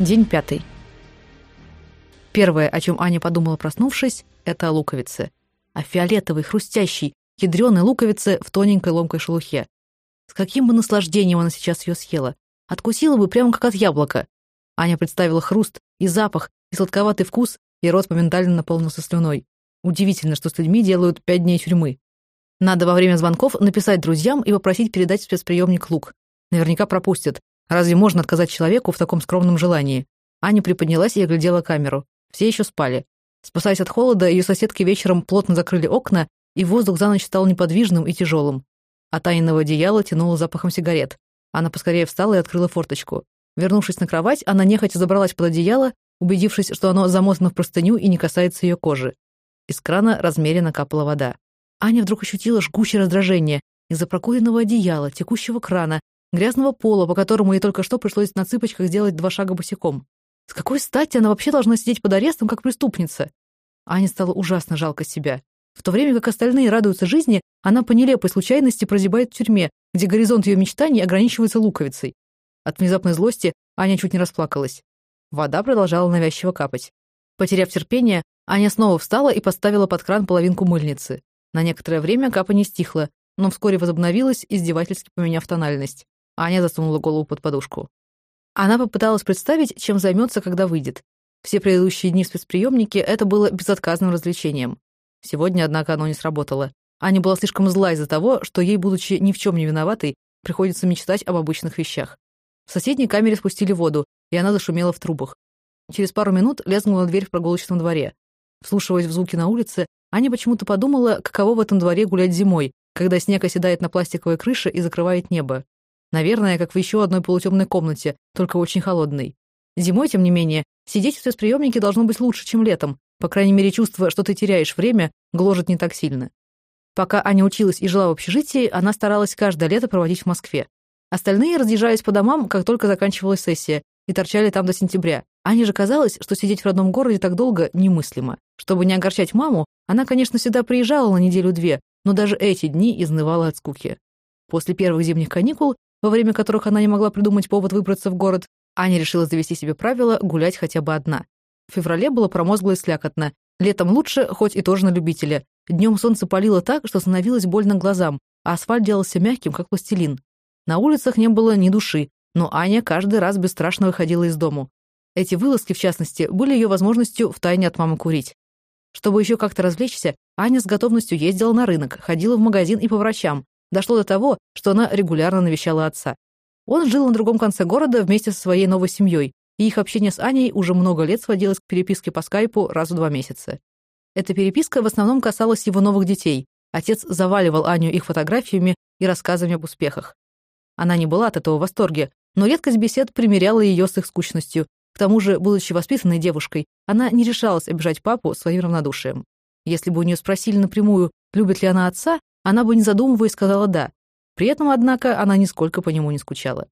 День пятый. Первое, о чем Аня подумала, проснувшись, это о луковице. О фиолетовой, хрустящей, ядреной луковице в тоненькой ломкой шелухе. С каким бы наслаждением она сейчас ее съела. Откусила бы прямо как от яблока. Аня представила хруст и запах, и сладковатый вкус, и рот моментально наполнился слюной. Удивительно, что с людьми делают пять дней тюрьмы. Надо во время звонков написать друзьям и попросить передать в спецприемник лук. Наверняка пропустят. Разве можно отказать человеку в таком скромном желании? Аня приподнялась и оглядела камеру. Все еще спали. Спасаясь от холода, ее соседки вечером плотно закрыли окна, и воздух за ночь стал неподвижным и тяжелым. От Аниного одеяла тянуло запахом сигарет. Она поскорее встала и открыла форточку. Вернувшись на кровать, она нехотя забралась под одеяло, убедившись, что оно замотано в простыню и не касается ее кожи. Из крана размеренно капала вода. Аня вдруг ощутила жгучее раздражение из-за прокуренного одеяла, текущего крана, грязного пола, по которому ей только что пришлось на цыпочках сделать два шага босиком. С какой стати она вообще должна сидеть под арестом, как преступница? Ане стало ужасно жалко себя. В то время как остальные радуются жизни, она по нелепой случайности прозябает в тюрьме, где горизонт ее мечтаний ограничивается луковицей. От внезапной злости Аня чуть не расплакалась. Вода продолжала навязчиво капать. Потеряв терпение, Аня снова встала и поставила под кран половинку мыльницы. На некоторое время капание стихло, но вскоре возобновилось, издевательски поменяв тональность. Аня засунула голову под подушку. Она попыталась представить, чем займется, когда выйдет. Все предыдущие дни в спецприемнике это было безотказным развлечением. Сегодня, однако, оно не сработало. Аня была слишком зла из-за того, что ей, будучи ни в чем не виноватой, приходится мечтать об обычных вещах. В соседней камере спустили воду, и она зашумела в трубах. Через пару минут лязгнула дверь в прогулочном дворе. Вслушиваясь в звуки на улице, Аня почему-то подумала, каково в этом дворе гулять зимой, когда снег оседает на пластиковой крыше и закрывает небо. Наверное, как в еще одной полутемной комнате, только очень холодной. Зимой, тем не менее, сидеть в спецприемнике должно быть лучше, чем летом. По крайней мере, чувство, что ты теряешь время, гложет не так сильно. Пока Аня училась и жила в общежитии, она старалась каждое лето проводить в Москве. Остальные разъезжались по домам, как только заканчивалась сессия, и торчали там до сентября. Ане же казалось, что сидеть в родном городе так долго немыслимо. Чтобы не огорчать маму, она, конечно, сюда приезжала на неделю-две, но даже эти дни изнывала от скуки. После первых зимних каникул, во время которых она не могла придумать повод выбраться в город, Аня решила завести себе правило гулять хотя бы одна. В феврале было промозгло и слякотно. Летом лучше, хоть и тоже на любителя. Днем солнце палило так, что становилось больно глазам, а асфальт делался мягким, как пластилин. На улицах не было ни души, но Аня каждый раз бесстрашно выходила из дому. Эти вылазки, в частности, были ее возможностью втайне от мамы курить. Чтобы еще как-то развлечься, Аня с готовностью ездила на рынок, ходила в магазин и по врачам. Дошло до того, что она регулярно навещала отца. Он жил на другом конце города вместе со своей новой семьей, и их общение с Аней уже много лет сводилось к переписке по скайпу раз в два месяца. Эта переписка в основном касалась его новых детей. Отец заваливал Аню их фотографиями и рассказами об успехах. Она не была от этого в восторге, но редкость бесед примеряла ее с их скучностью. К тому же, будучи воспитанной девушкой, она не решалась обижать папу своим равнодушием. Если бы у нее спросили напрямую, любит ли она отца, она бы, не задумываясь, сказала «да». При этом, однако, она нисколько по нему не скучала.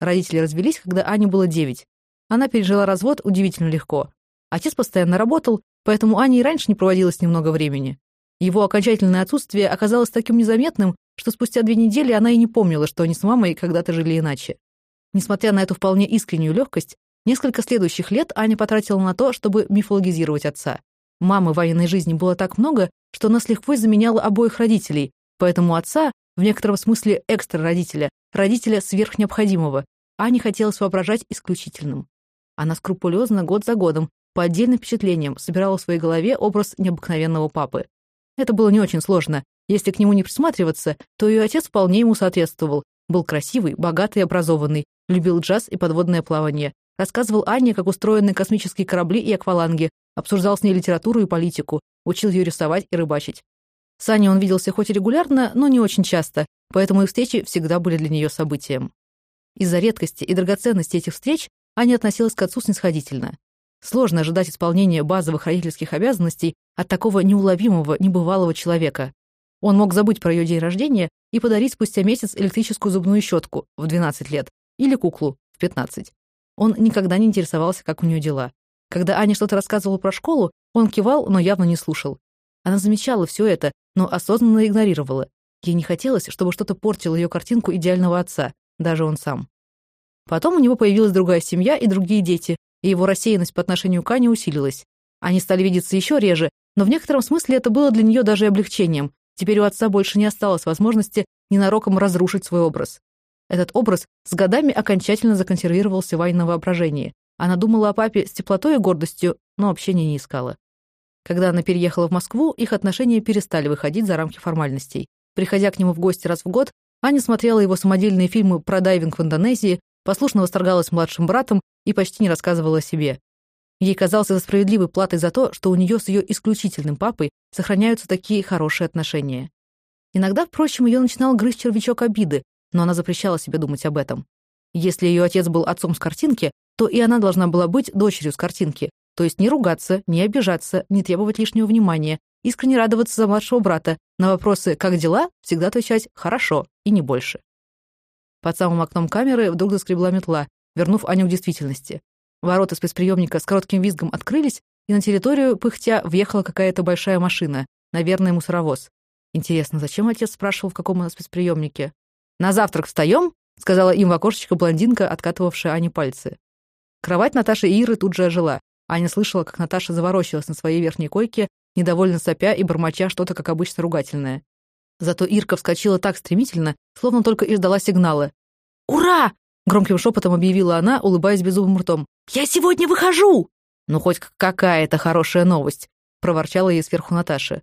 Родители развелись, когда Ане было девять. Она пережила развод удивительно легко. Отец постоянно работал, поэтому Ане и раньше не проводилось немного времени. Его окончательное отсутствие оказалось таким незаметным, что спустя две недели она и не помнила, что они с мамой когда-то жили иначе. Несмотря на эту вполне искреннюю легкость, несколько следующих лет Аня потратила на то, чтобы мифологизировать отца. Мамы в военной жизни было так много, что она с лихвой заменяла обоих родителей, поэтому отца, в некотором смысле экстра-родителя, родителя сверхнеобходимого, Ане хотелось воображать исключительным. Она скрупулезно год за годом, по отдельным впечатлениям, собирала в своей голове образ необыкновенного папы. Это было не очень сложно. Если к нему не присматриваться, то ее отец вполне ему соответствовал. Был красивый, богатый и образованный, любил джаз и подводное плавание. Рассказывал Анне, как устроены космические корабли и акваланги, обсуждал с ней литературу и политику, учил ее рисовать и рыбачить. С Аней он виделся хоть и регулярно, но не очень часто, поэтому их встречи всегда были для нее событием. Из-за редкости и драгоценности этих встреч Аня относилась к отцу снисходительно. Сложно ожидать исполнения базовых родительских обязанностей от такого неуловимого, небывалого человека. Он мог забыть про ее день рождения и подарить спустя месяц электрическую зубную щетку в 12 лет или куклу в 15. Он никогда не интересовался, как у нее дела. Когда Аня что-то рассказывала про школу, он кивал, но явно не слушал. Она замечала все это, но осознанно игнорировала. Ей не хотелось, чтобы что-то портило ее картинку идеального отца, даже он сам. Потом у него появилась другая семья и другие дети, и его рассеянность по отношению к Ане усилилась. Они стали видеться еще реже, но в некотором смысле это было для нее даже облегчением. Теперь у отца больше не осталось возможности ненароком разрушить свой образ. Этот образ с годами окончательно законсервировался в Анином воображении. Она думала о папе с теплотой и гордостью, но общения не искала. Когда она переехала в Москву, их отношения перестали выходить за рамки формальностей. Приходя к нему в гости раз в год, Аня смотрела его самодельные фильмы про дайвинг в Индонезии, послушно восторгалась младшим братом и почти не рассказывала о себе. Ей казалось это справедливой платой за то, что у нее с ее исключительным папой сохраняются такие хорошие отношения. Иногда, впрочем, ее начинал грызть червячок обиды, но она запрещала себе думать об этом. Если ее отец был отцом с картинки, то и она должна была быть дочерью с картинки, то есть не ругаться, не обижаться, не требовать лишнего внимания, искренне радоваться за младшего брата, на вопросы «как дела?» всегда отвечать «хорошо» и не больше. Под самым окном камеры вдруг заскребла метла, вернув Аню к действительности. Ворота спецприемника с коротким визгом открылись, и на территорию, пыхтя, въехала какая-то большая машина, наверное, мусоровоз. Интересно, зачем отец спрашивал, в каком она спецприемнике? «На завтрак встаем?» — сказала им в окошечко блондинка, откатывавшая Ане пальцы. Кровать Наташи и Иры тут же ожила. Аня слышала, как Наташа заворочилась на своей верхней койке, недовольно сопя и бормоча что-то, как обычно, ругательное. Зато Ирка вскочила так стремительно, словно только и ждала сигнала. «Ура!» — громким шепотом объявила она, улыбаясь беззубым ртом. «Я сегодня выхожу!» «Ну, хоть какая-то хорошая новость!» — проворчала ей сверху Наташа.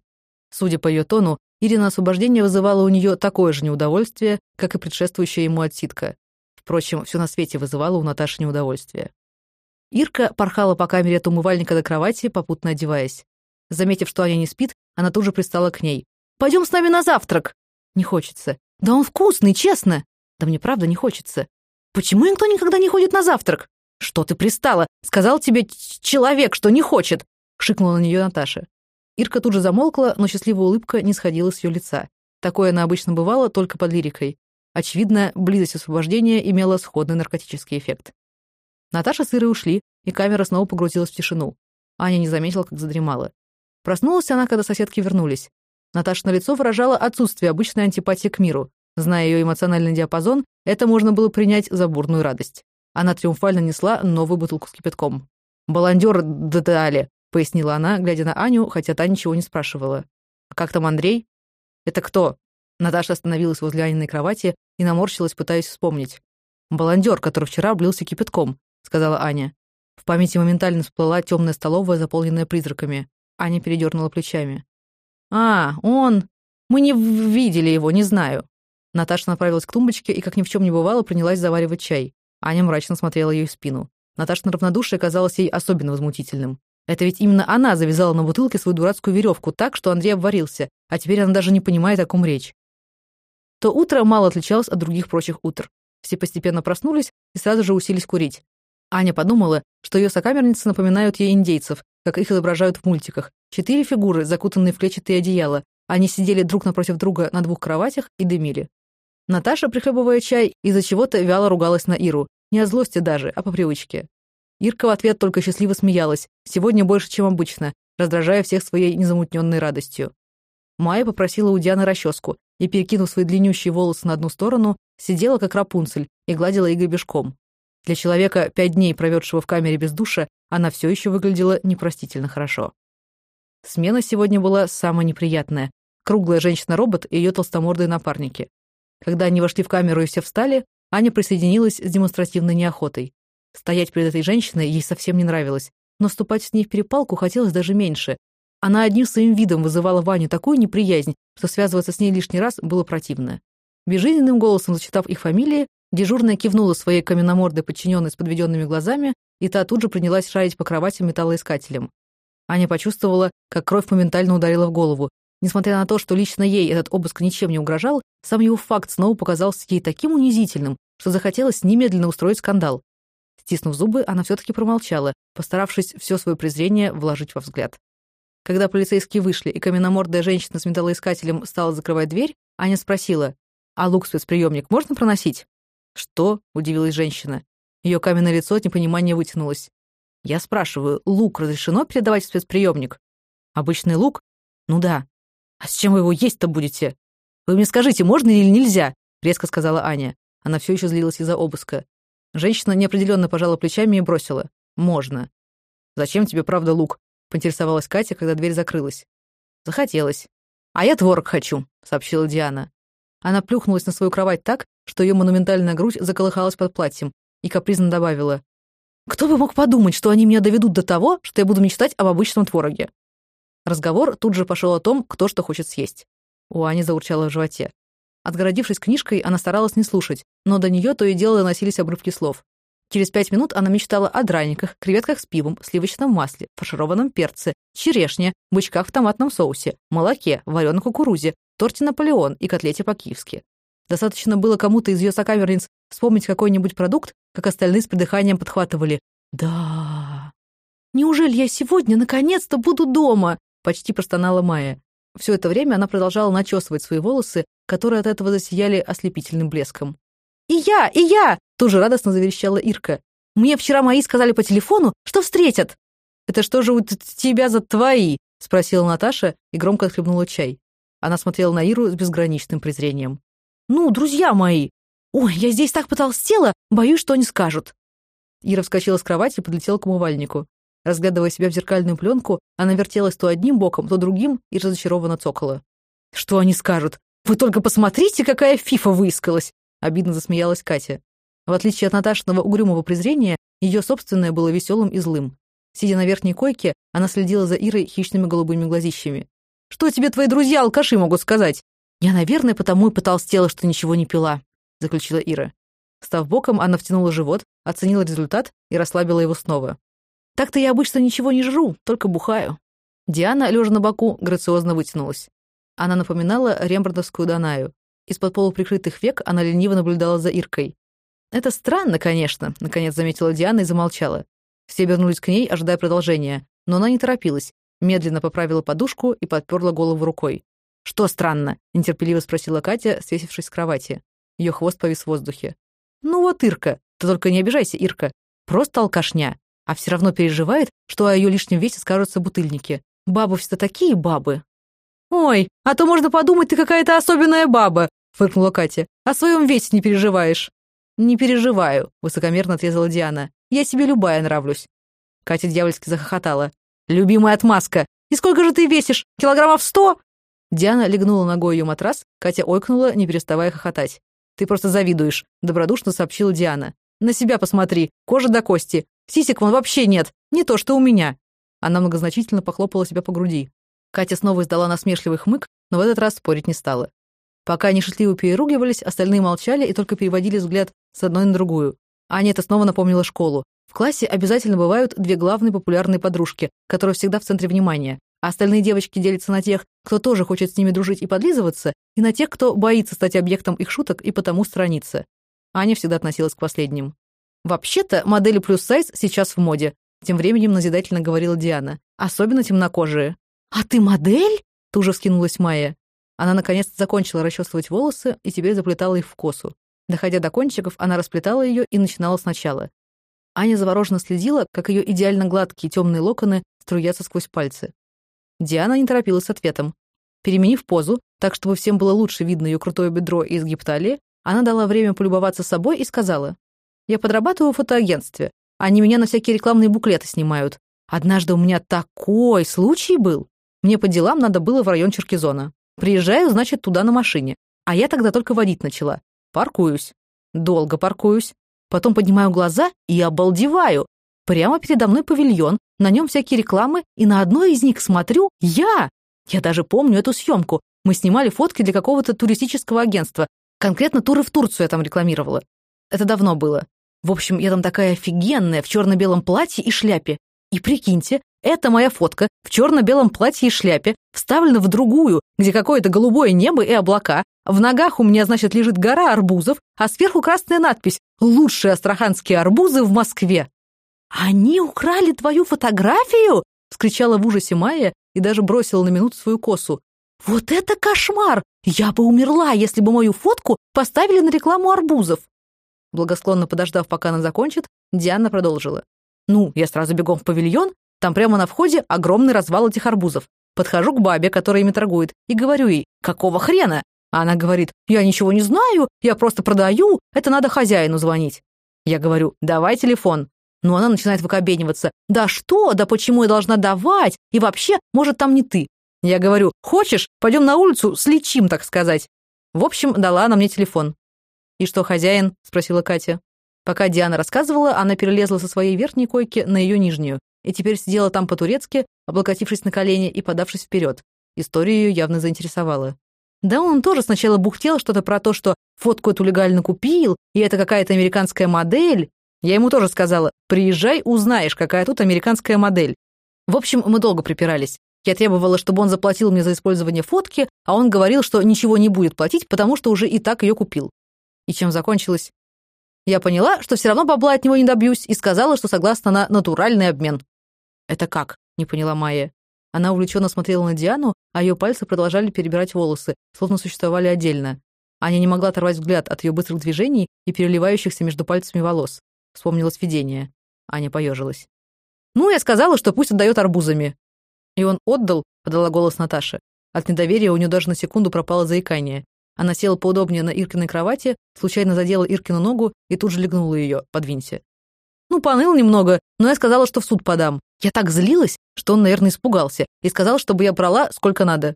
Судя по ее тону, Ирина освобождение вызывало у нее такое же неудовольствие, как и предшествующая ему отсидка. Впрочем, все на свете вызывало у Наташи неудовольствие. Ирка порхала по камере от умывальника до кровати, попутно одеваясь. Заметив, что Аня не спит, она тут же пристала к ней. Пойдем с нами на завтрак!» «Не хочется». «Да он вкусный, честно!» «Да мне правда не хочется». «Почему никто никогда не ходит на завтрак?» «Что ты пристала? Сказал тебе человек, что не хочет!» — шикнула на нее Наташа. Ирка тут же замолкла, но счастливая улыбка не сходила с ее лица. Такое она обычно бывало только под лирикой. Очевидно, близость освобождения имела сходный наркотический эффект. Наташа с Ирой ушли, и камера снова погрузилась в тишину. Аня не заметила, как задремала. Проснулась она, когда соседки вернулись. Наташа на лицо выражала отсутствие обычной антипатии к миру. Зная ее эмоциональный диапазон, это можно было принять за бурную радость. Она триумфально несла новую бутылку с кипятком. «Баландер дали», — пояснила она, глядя на Аню, хотя та ничего не спрашивала. «Как там Андрей?» «Это кто?» Наташа остановилась возле Аниной кровати и наморщилась, пытаясь вспомнить. «Баландер, который вчера облился кипятком», — сказала Аня. В памяти моментально всплыла темная столовая, заполненная призраками. Аня передернула плечами. «А, он... Мы не видели его, не знаю». Наташа направилась к тумбочке и, как ни в чем не бывало, принялась заваривать чай. Аня мрачно смотрела ей в спину. Наташина равнодушие казалось ей особенно возмутительным. Это ведь именно она завязала на бутылке свою дурацкую веревку так, что Андрей обварился, а теперь она даже не понимает, о ком речь. То утро мало отличалось от других прочих утр. Все постепенно проснулись и сразу же уселись курить. Аня подумала, что ее сокамерницы напоминают ей индейцев, как их изображают в мультиках. Четыре фигуры, закутанные в клетчатые одеяла. Они сидели друг напротив друга на двух кроватях и дымили. Наташа, прихлебывая чай, из-за чего-то вяло ругалась на Иру. Не от злости даже, а по привычке. Ирка в ответ только счастливо смеялась, сегодня больше, чем обычно, раздражая всех своей незамутненной радостью. Майя попросила у Дианы расческу и, перекинув свои длиннющие волосы на одну сторону, сидела как Рапунцель и гладила их гребешком. Для человека, пять дней проведшего в камере без душа, она все еще выглядела непростительно хорошо. Смена сегодня была самая неприятная. Круглая женщина-робот и ее толстомордые напарники. Когда они вошли в камеру и все встали, Аня присоединилась с демонстративной неохотой. Стоять перед этой женщиной ей совсем не нравилось, но вступать с ней в перепалку хотелось даже меньше. Она одним своим видом вызывала Ваню такую неприязнь, что связываться с ней лишний раз было противно. Безжизненным голосом зачитав их фамилии, дежурная кивнула своей каменномордой подчиненной с подведенными глазами, и та тут же принялась шарить по кровати металлоискателем. Аня почувствовала, как кровь моментально ударила в голову. Несмотря на то, что лично ей этот обыск ничем не угрожал, сам его факт снова показался ей таким унизительным, что захотелось немедленно устроить скандал. Стиснув зубы, она все-таки промолчала, постаравшись все свое презрение вложить во взгляд. Когда полицейские вышли, и каменномордая женщина с металлоискателем стала закрывать дверь, Аня спросила, «А лук спецприемник можно проносить?» «Что?» — удивилась женщина. Ее каменное лицо от непонимания вытянулось. Я спрашиваю, лук разрешено передавать в спецприемник? Обычный лук? Ну да. А с чем вы его есть-то будете? Вы мне скажите, можно или нельзя? Резко сказала Аня. Она все еще злилась из-за обыска. Женщина неопределенно пожала плечами и бросила. «Можно». «Зачем тебе, правда, лук?» — поинтересовалась Катя, когда дверь закрылась. «Захотелось». «А я творог хочу», — сообщила Диана. Она плюхнулась на свою кровать так, что ее монументальная грудь заколыхалась под платьем, и капризно добавила. «Кто бы мог подумать, что они меня доведут до того, что я буду мечтать об обычном твороге?» Разговор тут же пошел о том, кто что хочет съесть. У Ани заурчало в животе. Отгородившись книжкой, она старалась не слушать, но до нее то и дело доносились обрывки слов. Через пять минут она мечтала о драниках, креветках с пивом, сливочном масле, фаршированном перце, черешне, бычках в томатном соусе, молоке, вареной кукурузе, торте «Наполеон» и котлете по-киевски. Достаточно было кому-то из ее сокамерниц вспомнить какой-нибудь продукт, как остальные с придыханием подхватывали «Да...» «Неужели я сегодня наконец-то буду дома?» — почти простонала Майя. Все это время она продолжала начесывать свои волосы, которые от этого засияли ослепительным блеском. «И я! И я!» — тоже радостно заверещала Ирка. «Мне вчера мои сказали по телефону, что встретят!» «Это что же у тебя за твои?» — спросила Наташа и громко отхлебнула чай. Она смотрела на Иру с безграничным презрением. «Ну, друзья мои! Ой, я здесь так потолстела, боюсь, что они скажут!» Ира вскочила с кровати и подлетела к умывальнику. Разглядывая себя в зеркальную пленку, она вертелась то одним боком, то другим и разочарованно цокала. «Что они скажут? Вы только посмотрите, какая фифа выискалась!» Обидно засмеялась Катя. В отличие от Наташиного угрюмого презрения, ее собственное было веселым и злым. Сидя на верхней койке, она следила за Ирой хищными голубыми глазищами. «Что тебе твои друзья-алкаши могут сказать?» «Я, наверное, потому и потолстела, что ничего не пила», — заключила Ира. Став боком, она втянула живот, оценила результат и расслабила его снова. Так-то я обычно ничего не жру, только бухаю». Диана, лежа на боку, грациозно вытянулась. Она напоминала рембрандтовскую Данаю. Из-под полуприкрытых век она лениво наблюдала за Иркой. «Это странно, конечно», — наконец заметила Диана и замолчала. Все обернулись к ней, ожидая продолжения, но она не торопилась, медленно поправила подушку и подперла голову рукой. «Что странно?» — нетерпеливо спросила Катя, свесившись с кровати. Ее хвост повис в воздухе. «Ну вот, Ирка, ты только не обижайся, Ирка. Просто алкашня а все равно переживает, что о ее лишнем весе скажутся бутыльники. Бабы все такие бабы. «Ой, а то можно подумать, ты какая-то особенная баба», — фыркнула Катя. «О своем весе не переживаешь». «Не переживаю», — высокомерно отрезала Диана. «Я себе любая нравлюсь». Катя дьявольски захохотала. «Любимая отмазка! И сколько же ты весишь? Килограммов сто?» Диана легнула ногой ее матрас, Катя ойкнула, не переставая хохотать. «Ты просто завидуешь», — добродушно сообщила Диана. «На себя посмотри, кожа до кости. Сисек вон вообще нет, не то что у меня». Она многозначительно похлопала себя по груди. Катя снова издала насмешливый хмык, но в этот раз спорить не стала. Пока они шутливо переругивались, остальные молчали и только переводили взгляд с одной на другую. Аня это снова напомнила школу. В классе обязательно бывают две главные популярные подружки, которые всегда в центре внимания, а остальные девочки делятся на тех, кто тоже хочет с ними дружить и подлизываться, и на тех, кто боится стать объектом их шуток и потому странится. Аня всегда относилась к последним. «Вообще-то модели плюс сайз сейчас в моде», — тем временем назидательно говорила Диана. «Особенно темнокожие». «А ты модель?» — тут же вскинулась Майя. Она наконец-то закончила расчесывать волосы и теперь заплетала их в косу. Доходя до кончиков, она расплетала ее и начинала сначала. Аня завороженно следила, как ее идеально гладкие темные локоны струятся сквозь пальцы. Диана не торопилась с ответом. Переменив позу, так чтобы всем было лучше видно ее крутое бедро и изгиб она дала время полюбоваться собой и сказала. Я подрабатываю в фотоагентстве. Они меня на всякие рекламные буклеты снимают. Однажды у меня такой случай был. Мне по делам надо было в район Черкизона. Приезжаю, значит, туда на машине. А я тогда только водить начала. Паркуюсь. Долго паркуюсь. Потом поднимаю глаза и обалдеваю. Прямо передо мной павильон, на нем всякие рекламы, и на одной из них смотрю я. Я даже помню эту съемку. Мы снимали фотки для какого-то туристического агентства. Конкретно туры в Турцию я там рекламировала. Это давно было. В общем, я там такая офигенная, в черно-белом платье и шляпе. И прикиньте, это моя фотка в черно-белом платье и шляпе, вставлена в другую, где какое-то голубое небо и облака. В ногах у меня, значит, лежит гора арбузов, а сверху красная надпись «Лучшие астраханские арбузы в Москве». «Они украли твою фотографию?» — вскричала в ужасе Майя и даже бросила на минуту свою косу. «Вот это кошмар! Я бы умерла, если бы мою фотку поставили на рекламу арбузов!» Благосклонно подождав, пока она закончит, Диана продолжила. «Ну, я сразу бегом в павильон, там прямо на входе огромный развал этих арбузов. Подхожу к бабе, которая ими торгует, и говорю ей, какого хрена? А она говорит, я ничего не знаю, я просто продаю, это надо хозяину звонить. Я говорю, давай телефон. Но она начинает выкобениваться. Да что? Да почему я должна давать? И вообще, может, там не ты. Я говорю, хочешь, пойдем на улицу, слечим, так сказать. В общем, дала она мне телефон. «И что, хозяин?» — спросила Катя. Пока Диана рассказывала, она перелезла со своей верхней койки на ее нижнюю и теперь сидела там по-турецки, облокотившись на колени и подавшись вперед. История ее явно заинтересовала. Да он тоже сначала бухтел что-то про то, что фотку эту легально купил, и это какая-то американская модель. Я ему тоже сказала, приезжай, узнаешь, какая тут американская модель. В общем, мы долго припирались. Я требовала, чтобы он заплатил мне за использование фотки, а он говорил, что ничего не будет платить, потому что уже и так ее купил. И чем закончилось? Я поняла, что все равно бабла от него не добьюсь, и сказала, что согласна на натуральный обмен. «Это как?» — не поняла Майя. Она увлеченно смотрела на Диану, а ее пальцы продолжали перебирать волосы, словно существовали отдельно. Аня не могла оторвать взгляд от ее быстрых движений и переливающихся между пальцами волос. Вспомнилось видение. Аня поежилась. «Ну, я сказала, что пусть отдает арбузами». «И он отдал?» — подала голос Наташа. От недоверия у нее даже на секунду пропало заикание. Она села поудобнее на Иркиной кровати, случайно задела Иркину ногу и тут же легнула ее, подвинься. Ну, поныл немного, но я сказала, что в суд подам. Я так злилась, что он, наверное, испугался и сказал, чтобы я брала сколько надо.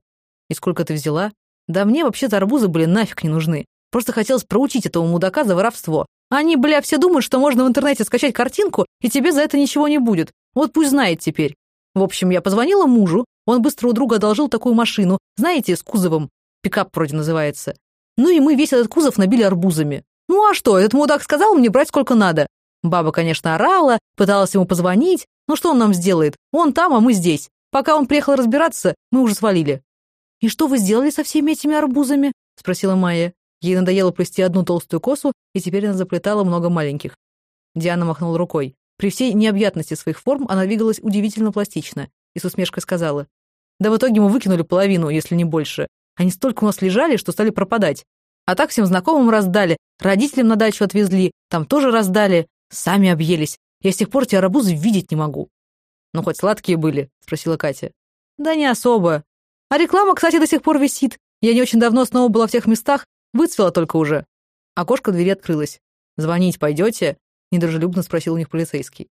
И сколько ты взяла? Да мне вообще-то арбузы были нафиг не нужны. Просто хотелось проучить этого мудака за воровство. Они, бля, все думают, что можно в интернете скачать картинку, и тебе за это ничего не будет. Вот пусть знает теперь. В общем, я позвонила мужу, он быстро у друга одолжил такую машину, знаете, с кузовом. Пикап вроде называется. Ну и мы весь этот кузов набили арбузами. Ну а что, этот мудак сказал мне брать сколько надо. Баба, конечно, орала, пыталась ему позвонить. Ну что он нам сделает? Он там, а мы здесь. Пока он приехал разбираться, мы уже свалили. «И что вы сделали со всеми этими арбузами?» — спросила Майя. Ей надоело плести одну толстую косу, и теперь она заплетала много маленьких. Диана махнула рукой. При всей необъятности своих форм она двигалась удивительно пластично и с усмешкой сказала. «Да в итоге мы выкинули половину, если не больше. Они столько у нас лежали, что стали пропадать. А так всем знакомым раздали, родителям на дачу отвезли, там тоже раздали. Сами объелись. Я с тех пор эти арбузы видеть не могу. «Ну, хоть сладкие были?» — спросила Катя. «Да не особо. А реклама, кстати, до сих пор висит. Я не очень давно снова была в тех местах, выцвела только уже». Окошко двери открылось. «Звонить пойдете?» — недружелюбно спросил у них полицейский.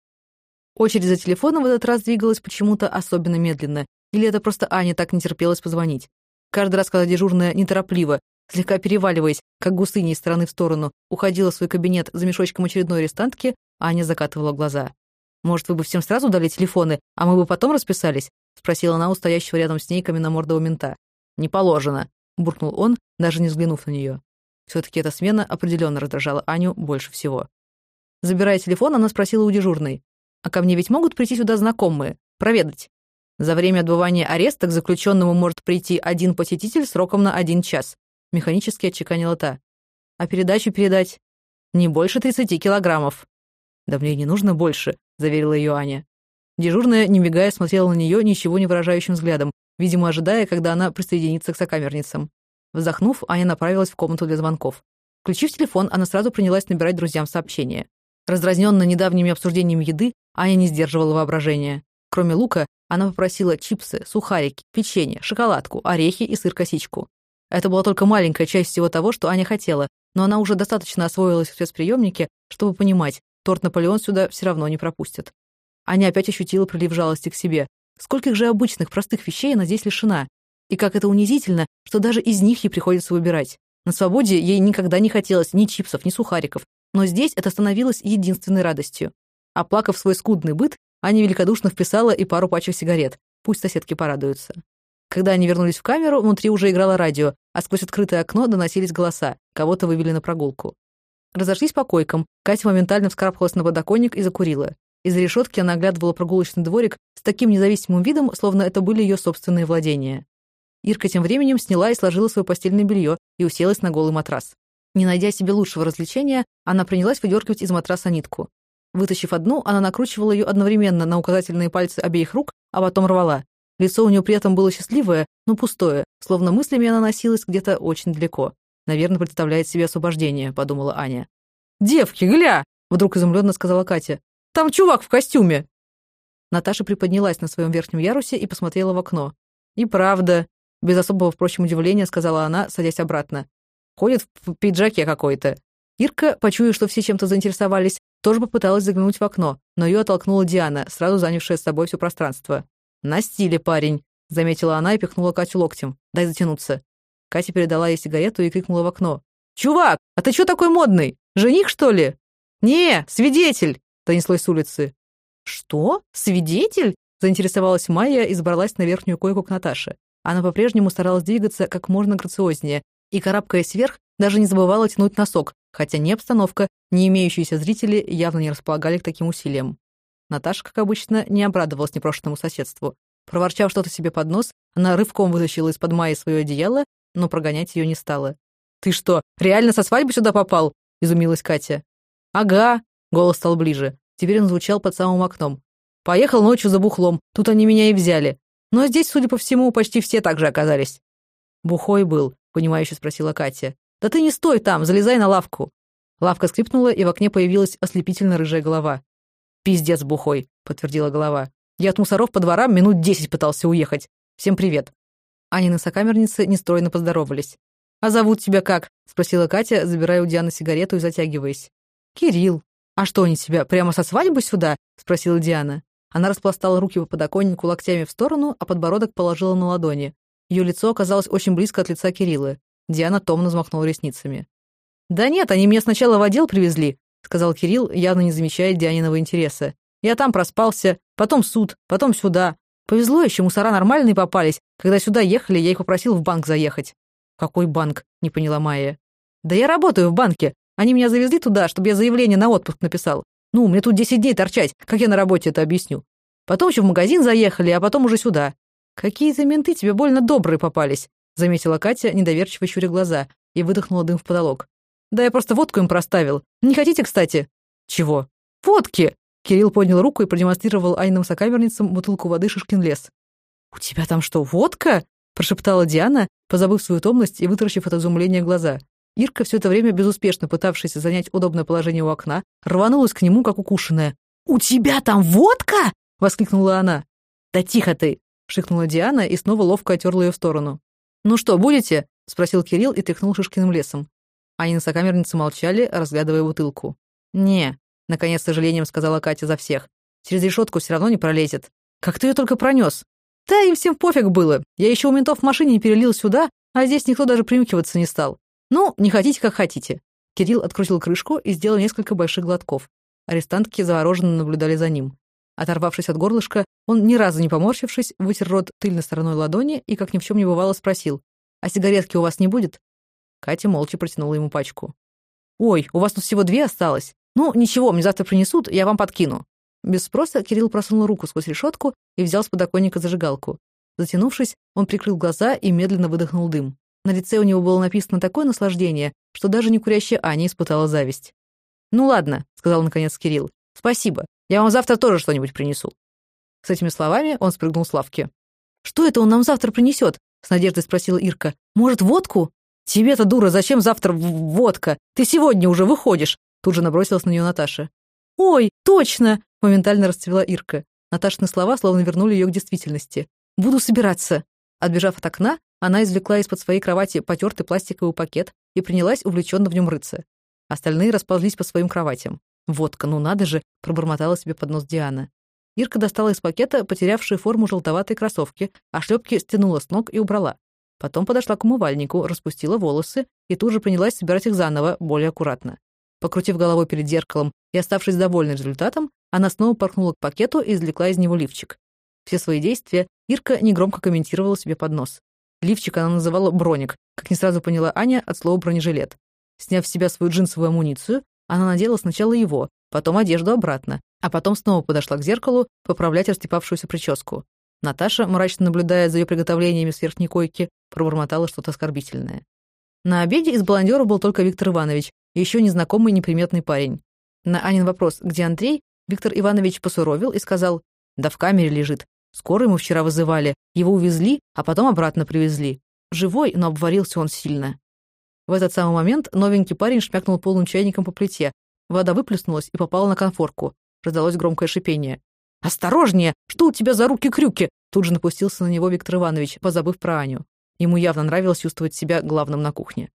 Очередь за телефоном в этот раз двигалась почему-то особенно медленно. Или это просто Аня так не терпелась позвонить. Каждый раз, когда дежурная неторопливо, слегка переваливаясь, как гусыня из стороны в сторону, уходила в свой кабинет за мешочком очередной арестантки, Аня закатывала глаза. «Может, вы бы всем сразу дали телефоны, а мы бы потом расписались?» — спросила она у стоящего рядом с ней каменномордого мента. «Не положено», — буркнул он, даже не взглянув на нее. Все-таки эта смена определенно раздражала Аню больше всего. Забирая телефон, она спросила у дежурной. «А ко мне ведь могут прийти сюда знакомые? Проведать?» За время отбывания ареста к заключенному может прийти один посетитель сроком на один час. Механически отчеканила та. А передачу передать? Не больше 30 килограммов. Да мне не нужно больше, заверила ее Аня. Дежурная, не мигая, смотрела на нее ничего не выражающим взглядом, видимо, ожидая, когда она присоединится к сокамерницам. Вздохнув, Аня направилась в комнату для звонков. Включив телефон, она сразу принялась набирать друзьям сообщения. Раздразненная недавними обсуждениями еды, Аня не сдерживала воображения. Кроме лука, она попросила чипсы, сухарики, печенье, шоколадку, орехи и сыр-косичку. Это была только маленькая часть всего того, что Аня хотела, но она уже достаточно освоилась в спецприемнике, чтобы понимать, торт Наполеон сюда все равно не пропустят. Аня опять ощутила прилив жалости к себе. Скольких же обычных простых вещей она здесь лишена? И как это унизительно, что даже из них ей приходится выбирать. На свободе ей никогда не хотелось ни чипсов, ни сухариков, но здесь это становилось единственной радостью. Оплакав свой скудный быт, Аня великодушно вписала и пару пачек сигарет. Пусть соседки порадуются. Когда они вернулись в камеру, внутри уже играло радио, а сквозь открытое окно доносились голоса. Кого-то вывели на прогулку. Разошлись по койкам. Катя моментально вскарабкалась на подоконник и закурила. Из-за решетки она оглядывала прогулочный дворик с таким независимым видом, словно это были ее собственные владения. Ирка тем временем сняла и сложила свое постельное белье и уселась на голый матрас. Не найдя себе лучшего развлечения, она принялась выдергивать из матраса нитку. Вытащив одну, она накручивала ее одновременно на указательные пальцы обеих рук, а потом рвала. Лицо у нее при этом было счастливое, но пустое, словно мыслями она носилась где-то очень далеко. Наверное, представляет себе освобождение, подумала Аня. «Девки, гля!» — вдруг изумленно сказала Катя. «Там чувак в костюме!» Наташа приподнялась на своем верхнем ярусе и посмотрела в окно. «И правда», — без особого, впрочем, удивления сказала она, садясь обратно. «Ходит в пиджаке какой-то. Ирка, почуяв, что все чем-то заинтересовались, тоже попыталась заглянуть в окно, но ее оттолкнула Диана, сразу занявшая с собой все пространство. «На стиле, парень», — заметила она и пихнула Катю локтем. «Дай затянуться». Катя передала ей сигарету и крикнула в окно. «Чувак, а ты что такой модный? Жених, что ли?» «Не, свидетель!» — донеслось с улицы. «Что? Свидетель?» — заинтересовалась Майя и забралась на верхнюю койку к Наташе. Она по-прежнему старалась двигаться как можно грациознее и, карабкаясь вверх, даже не забывала тянуть носок, хотя ни обстановка, ни имеющиеся зрители явно не располагали к таким усилиям. Наташа, как обычно, не обрадовалась непрошенному соседству. Проворчав что-то себе под нос, она рывком вытащила из-под Майи свое одеяло, но прогонять ее не стала. «Ты что, реально со свадьбы сюда попал?» — изумилась Катя. «Ага», — голос стал ближе. Теперь он звучал под самым окном. «Поехал ночью за бухлом, тут они меня и взяли. Но здесь, судя по всему, почти все так же оказались». «Бухой был», — понимающе спросила Катя. «Да ты не стой там, залезай на лавку». Лавка скрипнула, и в окне появилась ослепительно рыжая голова. «Пиздец бухой», — подтвердила голова. «Я от мусоров по дворам минут десять пытался уехать. Всем привет». Анины сокамерницы нестройно поздоровались. «А зовут тебя как?» — спросила Катя, забирая у Дианы сигарету и затягиваясь. «Кирилл». «А что они тебя, прямо со свадьбы сюда?» — спросила Диана. Она распластала руки по подоконнику локтями в сторону, а подбородок положила на ладони. Ее лицо оказалось очень близко от лица Кирилла. Диана томно взмахнула ресницами. «Да нет, они меня сначала в отдел привезли», — сказал Кирилл, явно не замечая Дианиного интереса. «Я там проспался, потом суд, потом сюда. Повезло еще, мусора нормальные попались. Когда сюда ехали, я их попросил в банк заехать». «Какой банк?» — не поняла Майя. «Да я работаю в банке. Они меня завезли туда, чтобы я заявление на отпуск написал. Ну, мне тут 10 дней торчать, как я на работе это объясню. Потом еще в магазин заехали, а потом уже сюда. Какие-то менты тебе больно добрые попались заметила Катя, недоверчиво щуря глаза, и выдохнула дым в потолок. «Да я просто водку им проставил. Не хотите, кстати?» «Чего?» «Водки!» Кирилл поднял руку и продемонстрировал Айным сокамерницам бутылку воды «Шишкин лес». «У тебя там что, водка?» — прошептала Диана, позабыв свою томность и вытаращив от изумления глаза. Ирка, все это время безуспешно пытавшаяся занять удобное положение у окна, рванулась к нему, как укушенная. «У тебя там водка?» — воскликнула она. «Да тихо ты!» — шикнула Диана и снова ловко отерла ее в сторону. «Ну что, будете?» — спросил Кирилл и тряхнул Шишкиным лесом. Они на сокамернице молчали, разглядывая бутылку. «Не», — наконец с сожалением сказала Катя за всех. «Через решетку все равно не пролезет. Как ты ее только пронес? Да, им всем пофиг было. Я еще у ментов в машине не перелил сюда, а здесь никто даже примкиваться не стал. Ну, не хотите, как хотите». Кирилл открутил крышку и сделал несколько больших глотков. Арестантки завороженно наблюдали за ним. Оторвавшись от горлышка, он, ни разу не поморщившись, вытер рот тыльной стороной ладони и, как ни в чем не бывало, спросил, «А сигаретки у вас не будет?» Катя молча протянула ему пачку. «Ой, у вас тут всего две осталось. Ну, ничего, мне завтра принесут, я вам подкину». Без спроса Кирилл просунул руку сквозь решетку и взял с подоконника зажигалку. Затянувшись, он прикрыл глаза и медленно выдохнул дым. На лице у него было написано такое наслаждение, что даже не курящая Аня испытала зависть. «Ну ладно», — сказал наконец Кирилл. «Спасибо. Я вам завтра тоже что-нибудь принесу». С этими словами он спрыгнул с лавки. «Что это он нам завтра принесет?» — с надеждой спросила Ирка. «Может, водку?» «Тебе-то, дура, зачем завтра водка? Ты сегодня уже выходишь!» Тут же набросилась на нее Наташа. «Ой, точно!» — моментально расцвела Ирка. Наташины слова словно вернули ее к действительности. «Буду собираться». Отбежав от окна, она извлекла из-под своей кровати потертый пластиковый пакет и принялась увлеченно в нем рыться. Остальные расползлись по своим кроватям. «Водка, ну надо же!» — пробормотала себе под нос Диана. Ирка достала из пакета потерявшие форму желтоватой кроссовки, а шлепки стянула с ног и убрала. Потом подошла к умывальнику, распустила волосы и тут же принялась собирать их заново, более аккуратно. Покрутив головой перед зеркалом и оставшись довольной результатом, она снова порхнула к пакету и извлекла из него лифчик. Все свои действия Ирка негромко комментировала себе под нос. Лифчик она называла броник, как не сразу поняла Аня от слова бронежилет. Сняв с себя свою джинсовую амуницию, она надела сначала его, потом одежду обратно, а потом снова подошла к зеркалу поправлять растрепавшуюся прическу. Наташа, мрачно наблюдая за ее приготовлениями с верхней койки, пробормотала что-то оскорбительное. На обеде из баландеров был только Виктор Иванович, еще незнакомый неприметный парень. На Анин вопрос «Где Андрей?» Виктор Иванович посуровил и сказал «Да в камере лежит. Скоро мы вчера вызывали. Его увезли, а потом обратно привезли. Живой, но обварился он сильно». В этот самый момент новенький парень шмякнул полным чайником по плите. Вода выплеснулась и попала на конфорку. Раздалось громкое шипение. «Осторожнее! Что у тебя за руки-крюки?» Тут же напустился на него Виктор Иванович, позабыв про Аню. Ему явно нравилось чувствовать себя главным на кухне.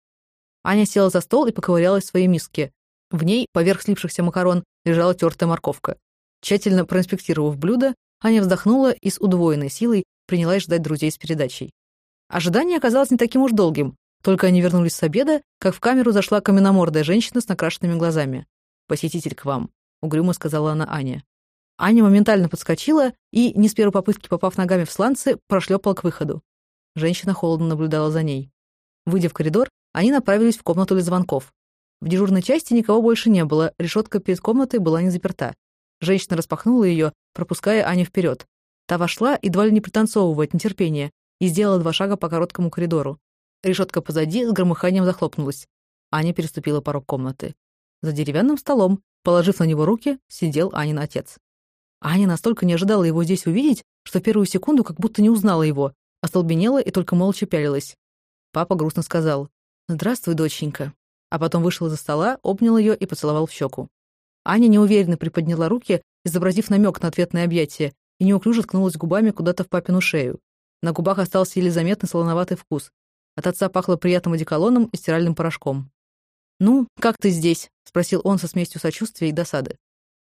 Аня села за стол и поковырялась в своей миске. В ней, поверх слипшихся макарон, лежала тертая морковка. Тщательно проинспектировав блюдо, Аня вздохнула и с удвоенной силой принялась ждать друзей с передачей. Ожидание оказалось не таким уж долгим. Только они вернулись с обеда, как в камеру зашла каменномордая женщина с накрашенными глазами. «Посетитель к вам», — угрюмо сказала она Ане. Аня моментально подскочила и, не с первой попытки попав ногами в сланцы, прошлепала к выходу. Женщина холодно наблюдала за ней. Выйдя в коридор, они направились в комнату для звонков. В дежурной части никого больше не было, решетка перед комнатой была не заперта. Женщина распахнула ее, пропуская Аню вперед. Та вошла, едва ли не пританцовывая от нетерпения, и сделала два шага по короткому коридору. Решетка позади с громыханием захлопнулась. Аня переступила порог комнаты. За деревянным столом, положив на него руки, сидел Анин отец. Аня настолько не ожидала его здесь увидеть, что в первую секунду как будто не узнала его, остолбенела и только молча пялилась. Папа грустно сказал «Здравствуй, доченька», а потом вышел из-за стола, обнял ее и поцеловал в щеку. Аня неуверенно приподняла руки, изобразив намек на ответное объятие, и неуклюже ткнулась губами куда-то в папину шею. На губах остался еле заметный солоноватый вкус. От отца пахло приятным одеколоном и стиральным порошком. «Ну, как ты здесь?» — спросил он со смесью сочувствия и досады.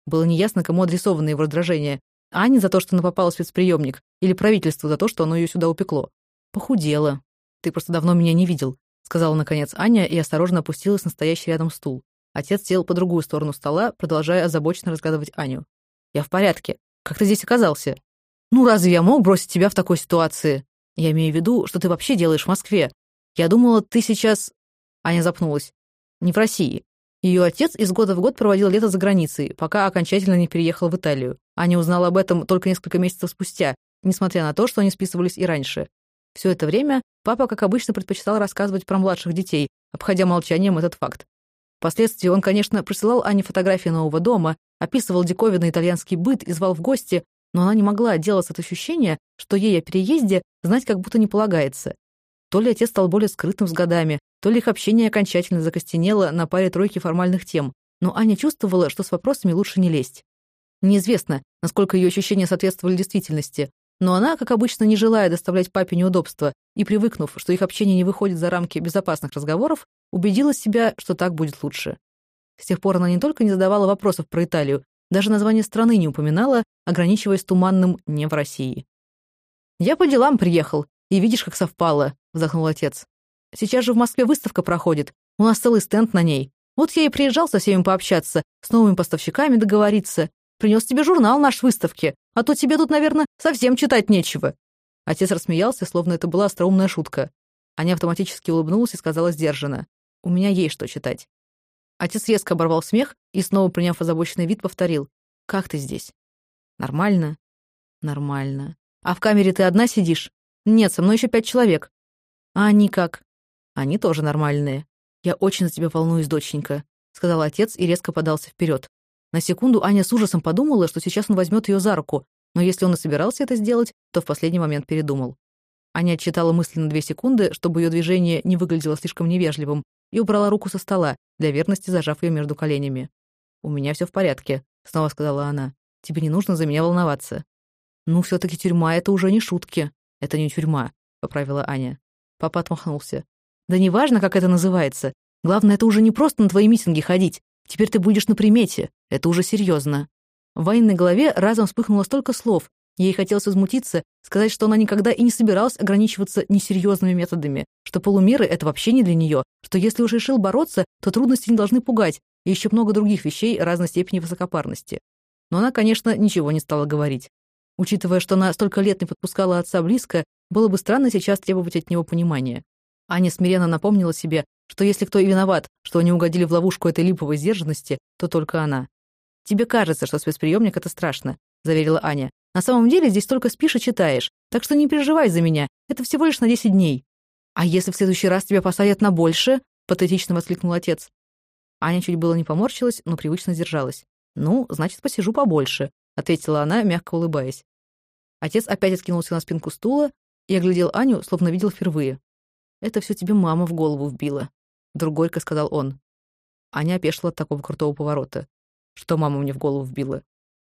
Было неясно, кому адресовано его раздражение. Ане за то, что она попала в спецприемник, или правительству за то, что оно ее сюда упекло. Похудела. Ты просто давно меня не видел, сказала наконец Аня и осторожно опустилась на стоящий рядом стул. Отец сел по другую сторону стола, продолжая озабоченно разглядывать Аню. «Я в порядке. Как ты здесь оказался?» «Ну, разве я мог бросить тебя в такой ситуации? Я имею в виду, что ты вообще делаешь в Москве. Я думала, ты сейчас...» Аня запнулась. «Не в России. Ее отец из года в год проводил лето за границей, пока окончательно не переехал в Италию. Аня узнала об этом только несколько месяцев спустя, несмотря на то, что они списывались и раньше. Все это время папа, как обычно, предпочитал рассказывать про младших детей, обходя молчанием этот факт. Впоследствии он, конечно, присылал Ане фотографии нового дома, описывал диковинный итальянский быт и звал в гости, но она не могла отделаться от ощущения, что ей о переезде знать как будто не полагается. То ли отец стал более скрытым с годами, то ли их общение окончательно закостенело на паре тройки формальных тем, но Аня чувствовала, что с вопросами лучше не лезть. Неизвестно, насколько ее ощущения соответствовали действительности, но она, как обычно, не желая доставлять папе неудобства и привыкнув, что их общение не выходит за рамки безопасных разговоров, убедила себя, что так будет лучше. С тех пор она не только не задавала вопросов про Италию, даже название страны не упоминала, ограничиваясь туманным «не в России». «Я по делам приехал, и видишь, как совпало», — вздохнул отец. «Сейчас же в Москве выставка проходит, у нас целый стенд на ней. Вот я и приезжал со всеми пообщаться, с новыми поставщиками договориться. Принес тебе журнал наш выставки, а то тебе тут, наверное, совсем читать нечего». Отец рассмеялся, словно это была остроумная шутка. Аня автоматически улыбнулась и сказала сдержанно. «У меня есть что читать». Отец резко оборвал смех и, снова приняв озабоченный вид, повторил. «Как ты здесь?» «Нормально?» «Нормально. А в камере ты одна сидишь?» «Нет, со мной еще пять человек». «А они как?» «Они тоже нормальные. Я очень за тебя волнуюсь, доченька», — сказал отец и резко подался вперед. На секунду Аня с ужасом подумала, что сейчас он возьмет ее за руку, но если он и собирался это сделать, то в последний момент передумал. Аня отчитала мысли на две секунды, чтобы ее движение не выглядело слишком невежливым, и убрала руку со стола, для верности зажав ее между коленями. «У меня все в порядке», — снова сказала она. «Тебе не нужно за меня волноваться». «Ну, все таки тюрьма — это уже не шутки», «Это не тюрьма», — поправила Аня. Папа отмахнулся. «Да неважно, как это называется. Главное, это уже не просто на твои митинги ходить. Теперь ты будешь на примете. Это уже серьезно. В военной голове разом вспыхнуло столько слов. Ей хотелось возмутиться, сказать, что она никогда и не собиралась ограничиваться несерьезными методами, что полумеры — это вообще не для нее, что если уж решил бороться, то трудности не должны пугать, и еще много других вещей разной степени высокопарности. Но она, конечно, ничего не стала говорить. Учитывая, что она столько лет не подпускала отца близко, было бы странно сейчас требовать от него понимания. Аня смиренно напомнила себе, что если кто и виноват, что они угодили в ловушку этой липовой сдержанности, то только она. «Тебе кажется, что спецприемник — это страшно», — заверила Аня. «На самом деле здесь только спишь и читаешь, так что не переживай за меня, это всего лишь на 10 дней». «А если в следующий раз тебя посадят на больше?» — патетично воскликнул отец. Аня чуть было не поморщилась, но привычно сдержалась. «Ну, значит, посижу побольше», — ответила она, мягко улыбаясь. Отец опять откинулся на спинку стула и оглядел Аню, словно видел впервые. «Это все тебе мама в голову вбила», — вдруг горько сказал он. Аня опешила от такого крутого поворота. Что мама мне в голову вбила?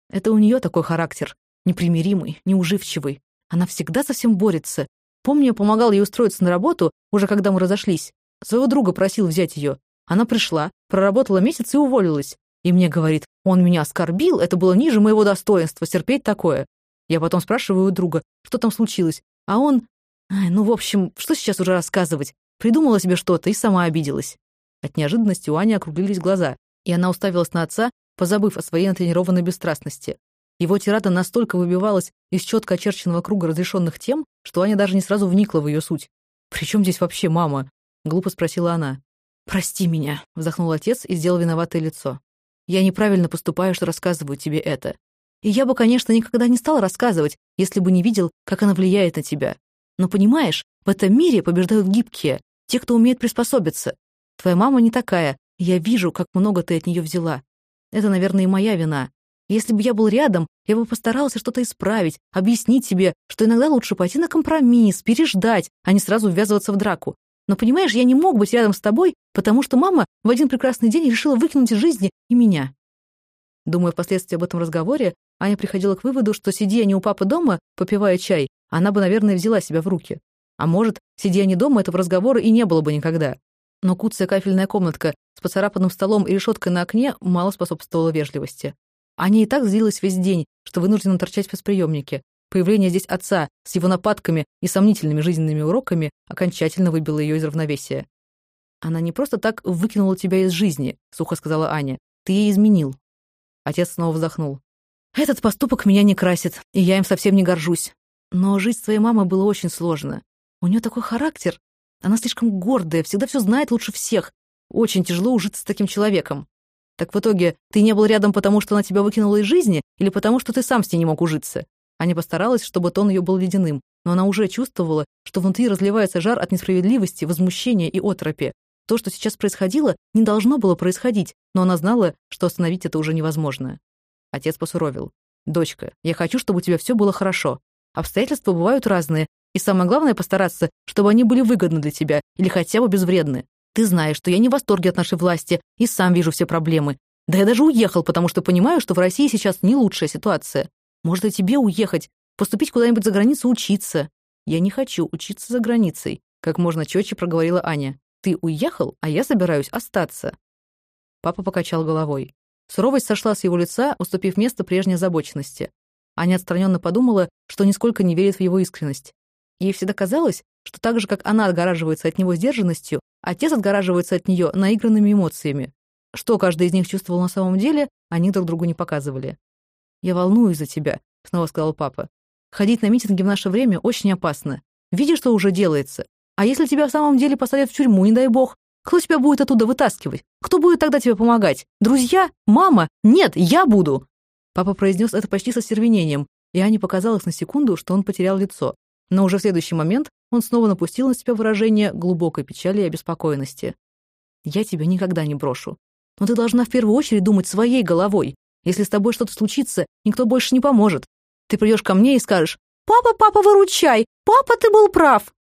Это у нее такой характер, непримиримый, неуживчивый. Она всегда совсем борется. Помню, я помогал ей устроиться на работу, уже когда мы разошлись. Своего друга просил взять ее. Она пришла, проработала месяц и уволилась. И мне говорит, он меня оскорбил, это было ниже моего достоинства, терпеть такое. Я потом спрашиваю у друга, что там случилось, а он... Ай, ну, в общем, что сейчас уже рассказывать? Придумала себе что-то и сама обиделась. От неожиданности у Ани округлились глаза, и она уставилась на отца, позабыв о своей натренированной бесстрастности. Его тирада настолько выбивалась из четко очерченного круга разрешенных тем, что Аня даже не сразу вникла в ее суть. «При чем здесь вообще мама?» — глупо спросила она. «Прости меня», — вздохнул отец и сделал виноватое лицо. «Я неправильно поступаю, что рассказываю тебе это. И я бы, конечно, никогда не стал рассказывать, если бы не видел, как она влияет на тебя. Но понимаешь, в этом мире побеждают гибкие, те, кто умеет приспособиться. Твоя мама не такая, я вижу, как много ты от нее взяла. Это, наверное, и моя вина. Если бы я был рядом, я бы постарался что-то исправить, объяснить себе, что иногда лучше пойти на компромисс, переждать, а не сразу ввязываться в драку. Но понимаешь, я не мог быть рядом с тобой, потому что мама в один прекрасный день решила выкинуть из жизни и меня. Думая впоследствии об этом разговоре, Аня приходила к выводу, что сидя не у папы дома, попивая чай, она бы, наверное, взяла себя в руки. А может, сидя не дома, этого разговора и не было бы никогда. Но куцая кафельная комнатка с поцарапанным столом и решеткой на окне мало способствовала вежливости. Аня и так злилась весь день, что вынуждена торчать в восприемнике. Появление здесь отца с его нападками и сомнительными жизненными уроками окончательно выбило ее из равновесия. «Она не просто так выкинула тебя из жизни», — сухо сказала Аня. «Ты ей изменил». Отец снова вздохнул. «Этот поступок меня не красит, и я им совсем не горжусь. Но жить с твоей мамой было очень сложно. У нее такой характер. Она слишком гордая, всегда все знает лучше всех. Очень тяжело ужиться с таким человеком. Так в итоге ты не был рядом, потому что она тебя выкинула из жизни, или потому что ты сам с ней не мог ужиться? Аня постаралась, чтобы тон ее был ледяным, но она уже чувствовала, что внутри разливается жар от несправедливости, возмущения и отропи. То, что сейчас происходило, не должно было происходить, но она знала, что остановить это уже невозможно. Отец посуровил. «Дочка, я хочу, чтобы у тебя все было хорошо. Обстоятельства бывают разные, и самое главное постараться, чтобы они были выгодны для тебя или хотя бы безвредны. Ты знаешь, что я не в восторге от нашей власти и сам вижу все проблемы. Да я даже уехал, потому что понимаю, что в России сейчас не лучшая ситуация. Может, и тебе уехать, поступить куда-нибудь за границу учиться. Я не хочу учиться за границей, как можно четче проговорила Аня. Ты уехал, а я собираюсь остаться. Папа покачал головой. Суровость сошла с его лица, уступив место прежней озабоченности. Аня отстраненно подумала, что нисколько не верит в его искренность. Ей всегда казалось, что так же, как она отгораживается от него сдержанностью, отец отгораживается от нее наигранными эмоциями. Что каждый из них чувствовал на самом деле, они друг другу не показывали. «Я волнуюсь за тебя», — снова сказал папа. «Ходить на митинги в наше время очень опасно. Видишь, что уже делается? А если тебя в самом деле посадят в тюрьму, не дай бог? Кто тебя будет оттуда вытаскивать? Кто будет тогда тебе помогать? Друзья? Мама? Нет, я буду!» Папа произнес это почти со стервенением, и Ане показалось на секунду, что он потерял лицо. Но уже в следующий момент он снова напустил на себя выражение глубокой печали и обеспокоенности. «Я тебя никогда не брошу. Но ты должна в первую очередь думать своей головой. Если с тобой что-то случится, никто больше не поможет. Ты придешь ко мне и скажешь «Папа, папа, выручай! Папа, ты был прав!»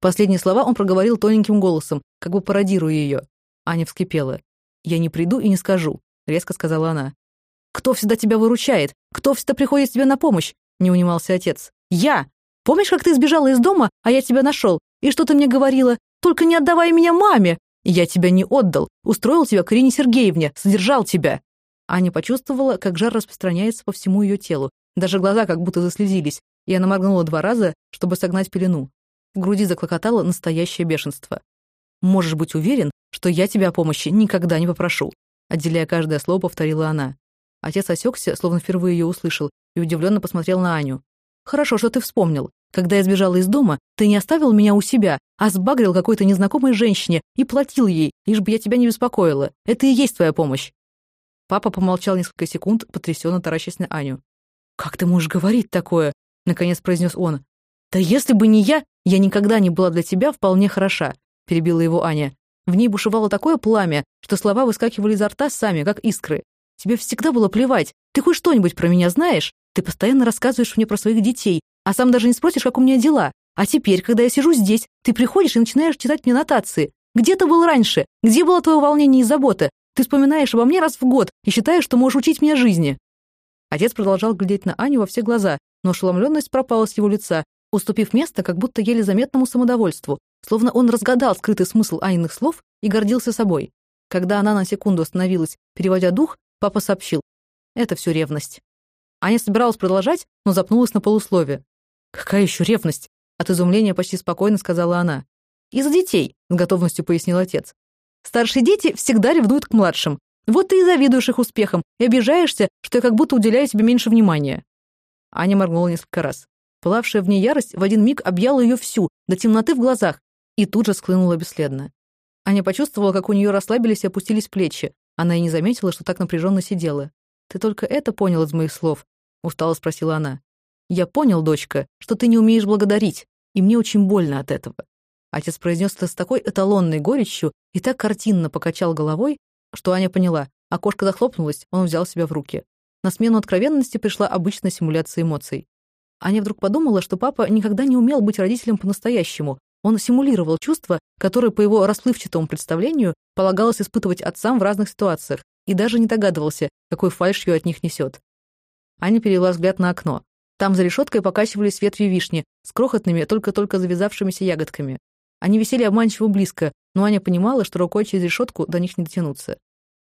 Последние слова он проговорил тоненьким голосом, как бы пародируя ее. Аня вскипела. «Я не приду и не скажу», — резко сказала она. «Кто всегда тебя выручает? Кто всегда приходит тебе на помощь?» — не унимался отец. «Я! Помнишь, как ты сбежала из дома, а я тебя нашел? И что ты мне говорила? Только не отдавай меня маме!» «Я тебя не отдал. Устроил тебя к Ирине Сергеевне. Содержал тебя». Аня почувствовала, как жар распространяется по всему ее телу. Даже глаза как будто заслезились, и она моргнула два раза, чтобы согнать пелену. В груди заклокотало настоящее бешенство. «Можешь быть уверен, что я тебя о помощи никогда не попрошу», отделяя каждое слово, повторила она. Отец осекся, словно впервые ее услышал, и удивленно посмотрел на Аню. «Хорошо, что ты вспомнил. Когда я сбежала из дома, ты не оставил меня у себя, а сбагрил какой-то незнакомой женщине и платил ей, лишь бы я тебя не беспокоила. Это и есть твоя помощь». Папа помолчал несколько секунд, потрясенно таращась на Аню. «Как ты можешь говорить такое?» — наконец произнес он. «Да если бы не я, я никогда не была для тебя вполне хороша», — перебила его Аня. В ней бушевало такое пламя, что слова выскакивали изо рта сами, как искры. «Тебе всегда было плевать. Ты хоть что-нибудь про меня знаешь? Ты постоянно рассказываешь мне про своих детей, а сам даже не спросишь, как у меня дела. А теперь, когда я сижу здесь, ты приходишь и начинаешь читать мне нотации. Где ты был раньше? Где было твое волнение и забота? Ты вспоминаешь обо мне раз в год и считаешь, что можешь учить меня жизни». Отец продолжал глядеть на Аню во все глаза, но ошеломленность пропала с его лица, уступив место как будто еле заметному самодовольству, словно он разгадал скрытый смысл Аниных слов и гордился собой. Когда она на секунду остановилась, переводя дух, папа сообщил. Это все ревность. Аня собиралась продолжать, но запнулась на полуслове. «Какая еще ревность?» От изумления почти спокойно сказала она. «Из-за детей», — с готовностью пояснил отец. «Старшие дети всегда ревнуют к младшим. Вот ты и завидуешь их успехам, и обижаешься, что я как будто уделяю тебе меньше внимания». Аня моргнула несколько раз. Пылавшая в ней ярость в один миг объяла ее всю, до темноты в глазах, и тут же склынула бесследно. Аня почувствовала, как у нее расслабились и опустились плечи. Она и не заметила, что так напряженно сидела. «Ты только это понял из моих слов?» — устало спросила она. «Я понял, дочка, что ты не умеешь благодарить, и мне очень больно от этого». Отец произнес это с такой эталонной горечью и так картинно покачал головой, что Аня поняла. Окошко захлопнулось, он взял себя в руки. На смену откровенности пришла обычная симуляция эмоций. Аня вдруг подумала, что папа никогда не умел быть родителем по-настоящему. Он симулировал чувства, которые, по его расплывчатому представлению, полагалось испытывать отцам в разных ситуациях, и даже не догадывался, какой фальшью от них несет. Аня перевела взгляд на окно. Там за решеткой покачивались ветви вишни с крохотными, только-только завязавшимися ягодками. Они висели обманчиво близко, но Аня понимала, что рукой через решетку до них не дотянуться.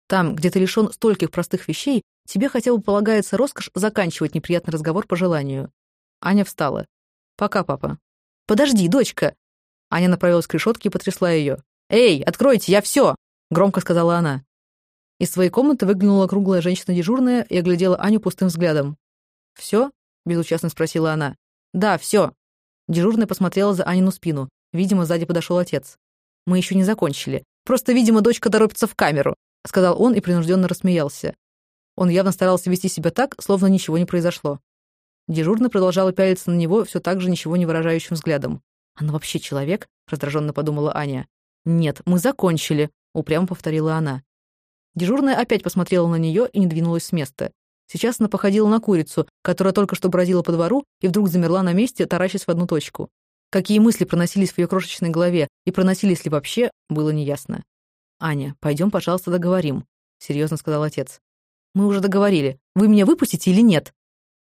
Там, где ты лишён стольких простых вещей, тебе хотя бы полагается роскошь заканчивать неприятный разговор по желанию. Аня встала. «Пока, папа». «Подожди, дочка!» Аня направилась к решетке и потрясла ее. «Эй, откройте, я все! громко сказала она. Из своей комнаты выглянула круглая женщина-дежурная и оглядела Аню пустым взглядом. Все? Безучастно спросила она. «Да, все. Дежурная посмотрела за Анину спину. Видимо, сзади подошел отец. «Мы еще не закончили. Просто, видимо, дочка торопится в камеру», — сказал он и принужденно рассмеялся. Он явно старался вести себя так, словно ничего не произошло. Дежурный продолжала пялиться на него все так же ничего не выражающим взглядом. «Она вообще человек?» — раздраженно подумала Аня. «Нет, мы закончили», — упрямо повторила она. Дежурная опять посмотрела на нее и не двинулась с места. Сейчас она походила на курицу, которая только что бродила по двору и вдруг замерла на месте, таращась в одну точку. Какие мысли проносились в ее крошечной голове и проносились ли вообще, было неясно. «Аня, пойдем, пожалуйста, договорим», — серьезно сказал отец. «Мы уже договорили. Вы меня выпустите или нет?»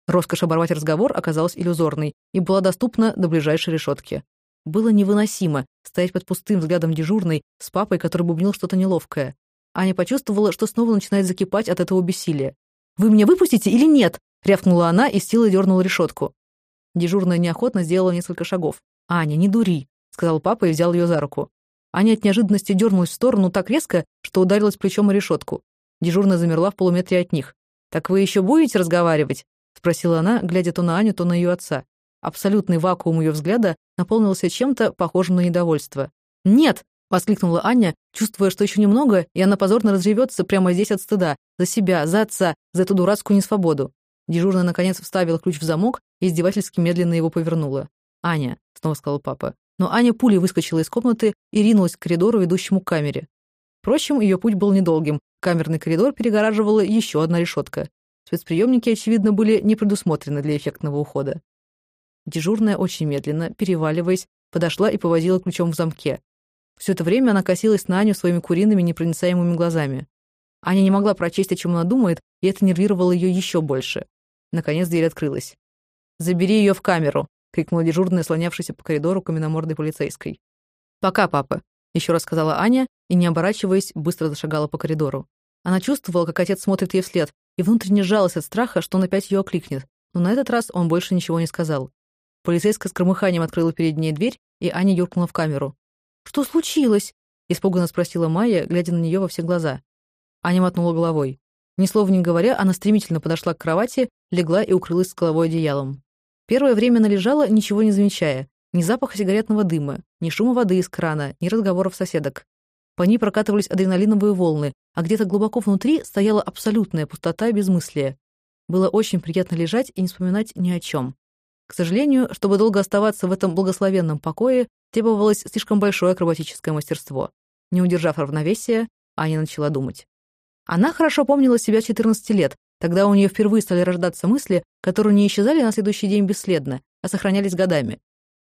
Роскошь оборвать разговор оказалась иллюзорной и была доступна до ближайшей решетки. Было невыносимо стоять под пустым взглядом дежурной с папой, который бубнил что-то неловкое. Аня почувствовала, что снова начинает закипать от этого бессилия. «Вы меня выпустите или нет?» — рявкнула она и с силой дернула решетку. Дежурная неохотно сделала несколько шагов. «Аня, не дури», — сказал папа и взял ее за руку. Аня от неожиданности дернулась в сторону так резко, что ударилась плечом о решетку. Дежурная замерла в полуметре от них. «Так вы еще будете разговаривать?» — спросила она, глядя то на Аню, то на ее отца. Абсолютный вакуум ее взгляда наполнился чем-то похожим на недовольство. «Нет!» — воскликнула Аня, чувствуя, что еще немного, и она позорно разревется прямо здесь от стыда. За себя, за отца, за эту дурацкую несвободу. Дежурная, наконец, вставила ключ в замок и издевательски медленно его повернула. «Аня», — снова сказал папа. Но Аня пулей выскочила из комнаты и ринулась к коридору, ведущему к камере. Впрочем, ее путь был недолгим. Камерный коридор перегораживала еще одна решетка. Спецприемники, очевидно, были не предусмотрены для эффектного ухода. Дежурная очень медленно, переваливаясь, подошла и повозила ключом в замке. Все это время она косилась на Аню своими куриными непроницаемыми глазами. Аня не могла прочесть, о чем она думает, и это нервировало ее еще больше. Наконец дверь открылась. «Забери ее в камеру», — крикнула дежурная, слонявшаяся по коридору каменномордой полицейской. «Пока, папа», — еще раз сказала Аня, и, не оборачиваясь, быстро зашагала по коридору. Она чувствовала, как отец смотрит ей вслед, и внутренне жалась от страха, что он опять ее окликнет, но на этот раз он больше ничего не сказал. Полицейская с громыханием открыла перед ней дверь, и Аня юркнула в камеру. «Что случилось?» — испуганно спросила Майя, глядя на нее во все глаза. Аня мотнула головой. Ни слова не говоря, она стремительно подошла к кровати, легла и укрылась с головой одеялом. Первое время она лежала, ничего не замечая. Ни запаха сигаретного дыма, ни шума воды из крана, ни разговоров соседок. По ней прокатывались адреналиновые волны, а где-то глубоко внутри стояла абсолютная пустота и безмыслие. Было очень приятно лежать и не вспоминать ни о чем. К сожалению, чтобы долго оставаться в этом благословенном покое, требовалось слишком большое акробатическое мастерство. Не удержав равновесия, Аня начала думать. Она хорошо помнила себя 14 лет, тогда у нее впервые стали рождаться мысли, которые не исчезали на следующий день бесследно, а сохранялись годами.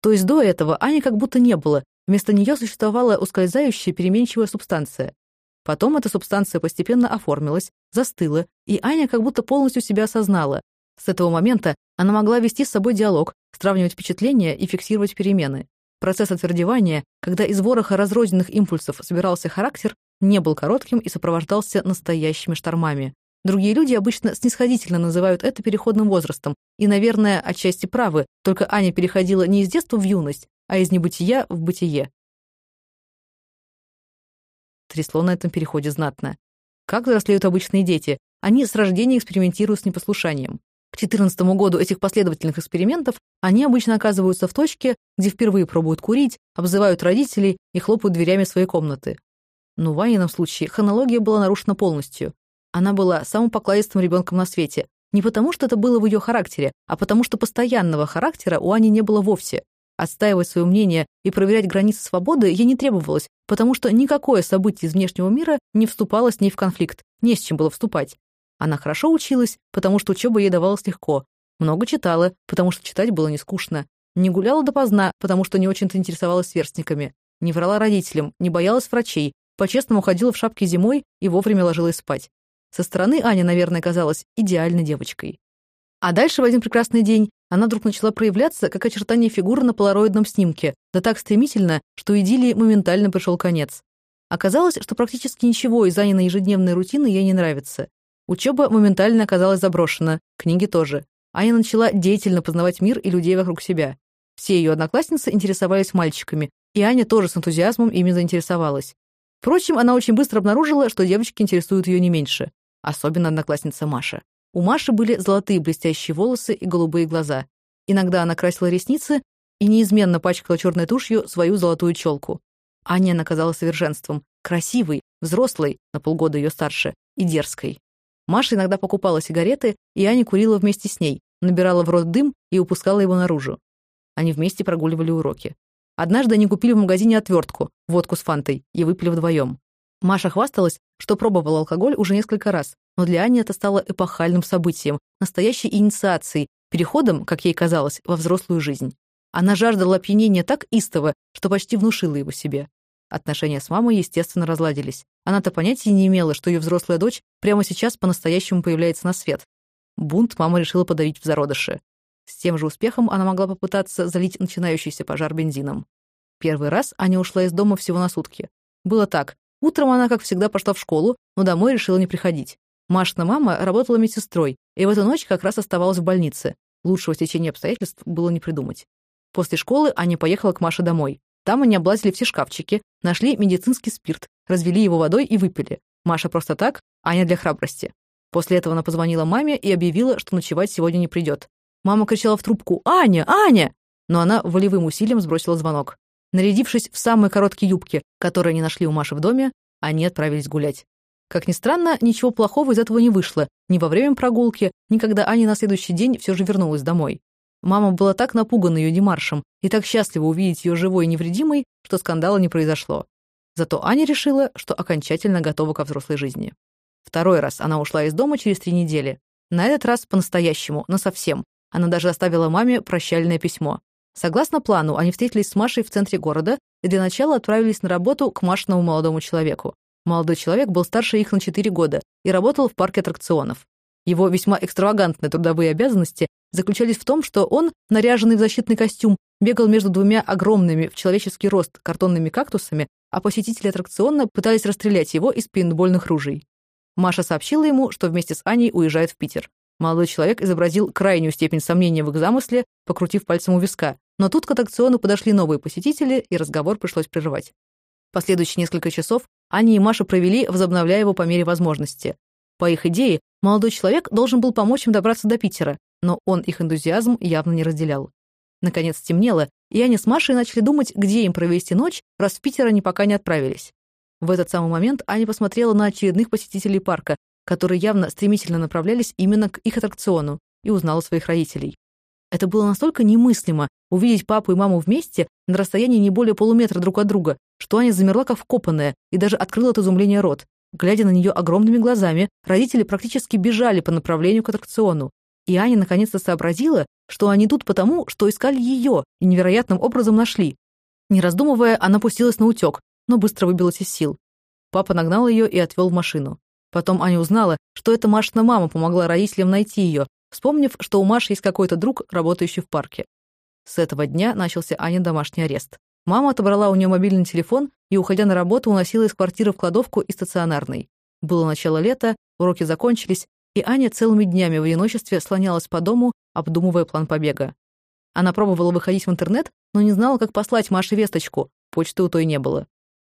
То есть до этого Ани как будто не было, вместо нее существовала ускользающая переменчивая субстанция. Потом эта субстанция постепенно оформилась, застыла, и Аня как будто полностью себя осознала. С этого момента она могла вести с собой диалог, сравнивать впечатления и фиксировать перемены. Процесс отвердевания, когда из вороха разрозненных импульсов собирался характер, не был коротким и сопровождался настоящими штормами. Другие люди обычно снисходительно называют это переходным возрастом, и, наверное, отчасти правы, только Аня переходила не из детства в юность, а из небытия в бытие. Трясло на этом переходе знатно. Как взрослеют обычные дети? Они с рождения экспериментируют с непослушанием. К 14 году этих последовательных экспериментов они обычно оказываются в точке, где впервые пробуют курить, обзывают родителей и хлопают дверями своей комнаты. Но в Ванином случае хронология была нарушена полностью. Она была самым покладистым ребенком на свете. Не потому, что это было в ее характере, а потому, что постоянного характера у Ани не было вовсе. Отстаивать свое мнение и проверять границы свободы ей не требовалось, потому что никакое событие из внешнего мира не вступало с ней в конфликт, не с чем было вступать. Она хорошо училась, потому что учеба ей давалась легко. Много читала, потому что читать было не скучно. Не гуляла допоздна, потому что не очень-то интересовалась сверстниками. Не врала родителям, не боялась врачей, по-честному ходила в шапке зимой и вовремя ложилась спать. Со стороны Аня, наверное, казалась идеальной девочкой. А дальше в один прекрасный день она вдруг начала проявляться, как очертание фигуры на полароидном снимке, да так стремительно, что идиллии моментально пришел конец. Оказалось, что практически ничего из Аниной ежедневной рутины ей не нравится. Учеба моментально оказалась заброшена, книги тоже. Аня начала деятельно познавать мир и людей вокруг себя. Все ее одноклассницы интересовались мальчиками, и Аня тоже с энтузиазмом ими заинтересовалась. Впрочем, она очень быстро обнаружила, что девочки интересуют ее не меньше. Особенно одноклассница Маша. У Маши были золотые блестящие волосы и голубые глаза. Иногда она красила ресницы и неизменно пачкала черной тушью свою золотую челку. Аня наказала совершенством, красивой, взрослой, на полгода ее старше, и дерзкой. Маша иногда покупала сигареты, и Аня курила вместе с ней, набирала в рот дым и упускала его наружу. Они вместе прогуливали уроки. Однажды они купили в магазине отвертку, водку с фантой, и выпили вдвоем. Маша хвасталась, что пробовала алкоголь уже несколько раз, но для Ани это стало эпохальным событием, настоящей инициацией, переходом, как ей казалось, во взрослую жизнь. Она жаждала опьянения так истово, что почти внушила его себе. Отношения с мамой, естественно, разладились. Она-то понятия не имела, что ее взрослая дочь прямо сейчас по-настоящему появляется на свет. Бунт мама решила подавить в зародыше. С тем же успехом она могла попытаться залить начинающийся пожар бензином. Первый раз Аня ушла из дома всего на сутки. Было так. Утром она, как всегда, пошла в школу, но домой решила не приходить. Машина мама работала медсестрой, и в эту ночь как раз оставалась в больнице. Лучшего течения обстоятельств было не придумать. После школы Аня поехала к Маше домой. Там они облазили все шкафчики, нашли медицинский спирт, развели его водой и выпили. Маша просто так, Аня для храбрости. После этого она позвонила маме и объявила, что ночевать сегодня не придет. Мама кричала в трубку «Аня! Аня!», но она волевым усилием сбросила звонок. Нарядившись в самые короткие юбки, которые они нашли у Маши в доме, они отправились гулять. Как ни странно, ничего плохого из этого не вышло, ни во время прогулки, ни когда Аня на следующий день все же вернулась домой. Мама была так напугана ее демаршем и так счастлива увидеть ее живой и невредимой, что скандала не произошло. Зато Аня решила, что окончательно готова ко взрослой жизни. Второй раз она ушла из дома через три недели. На этот раз по-настоящему, насовсем. Она даже оставила маме прощальное письмо. Согласно плану, они встретились с Машей в центре города и для начала отправились на работу к Машиному молодому человеку. Молодой человек был старше их на 4 года и работал в парке аттракционов. Его весьма экстравагантные трудовые обязанности заключались в том, что он, наряженный в защитный костюм, бегал между двумя огромными в человеческий рост картонными кактусами, а посетители аттракциона пытались расстрелять его из пейнтбольных ружей. Маша сообщила ему, что вместе с Аней уезжает в Питер. Молодой человек изобразил крайнюю степень сомнения в их замысле, покрутив пальцем у виска, но тут к аттракциону подошли новые посетители, и разговор пришлось прерывать. Последующие несколько часов Аня и Маша провели, возобновляя его по мере возможности. По их идее, молодой человек должен был помочь им добраться до Питера, но он их энтузиазм явно не разделял. Наконец стемнело, и Аня с Машей начали думать, где им провести ночь, раз в Питер они пока не отправились. В этот самый момент Аня посмотрела на очередных посетителей парка, которые явно стремительно направлялись именно к их аттракциону, и узнала своих родителей. Это было настолько немыслимо увидеть папу и маму вместе на расстоянии не более полуметра друг от друга, что Аня замерла как вкопанная и даже открыла от изумления рот. Глядя на нее огромными глазами, родители практически бежали по направлению к аттракциону. И Аня наконец-то сообразила, что они тут потому, что искали ее и невероятным образом нашли. Не раздумывая, она пустилась на утек, но быстро выбилась из сил. Папа нагнал ее и отвел в машину. Потом Аня узнала, что это Машина мама помогла родителям найти ее, вспомнив, что у Маши есть какой-то друг, работающий в парке. С этого дня начался Анин домашний арест. Мама отобрала у нее мобильный телефон и, уходя на работу, уносила из квартиры в кладовку и стационарной. Было начало лета, уроки закончились, и Аня целыми днями в одиночестве слонялась по дому, обдумывая план побега. Она пробовала выходить в интернет, но не знала, как послать Маше весточку, почты у той не было.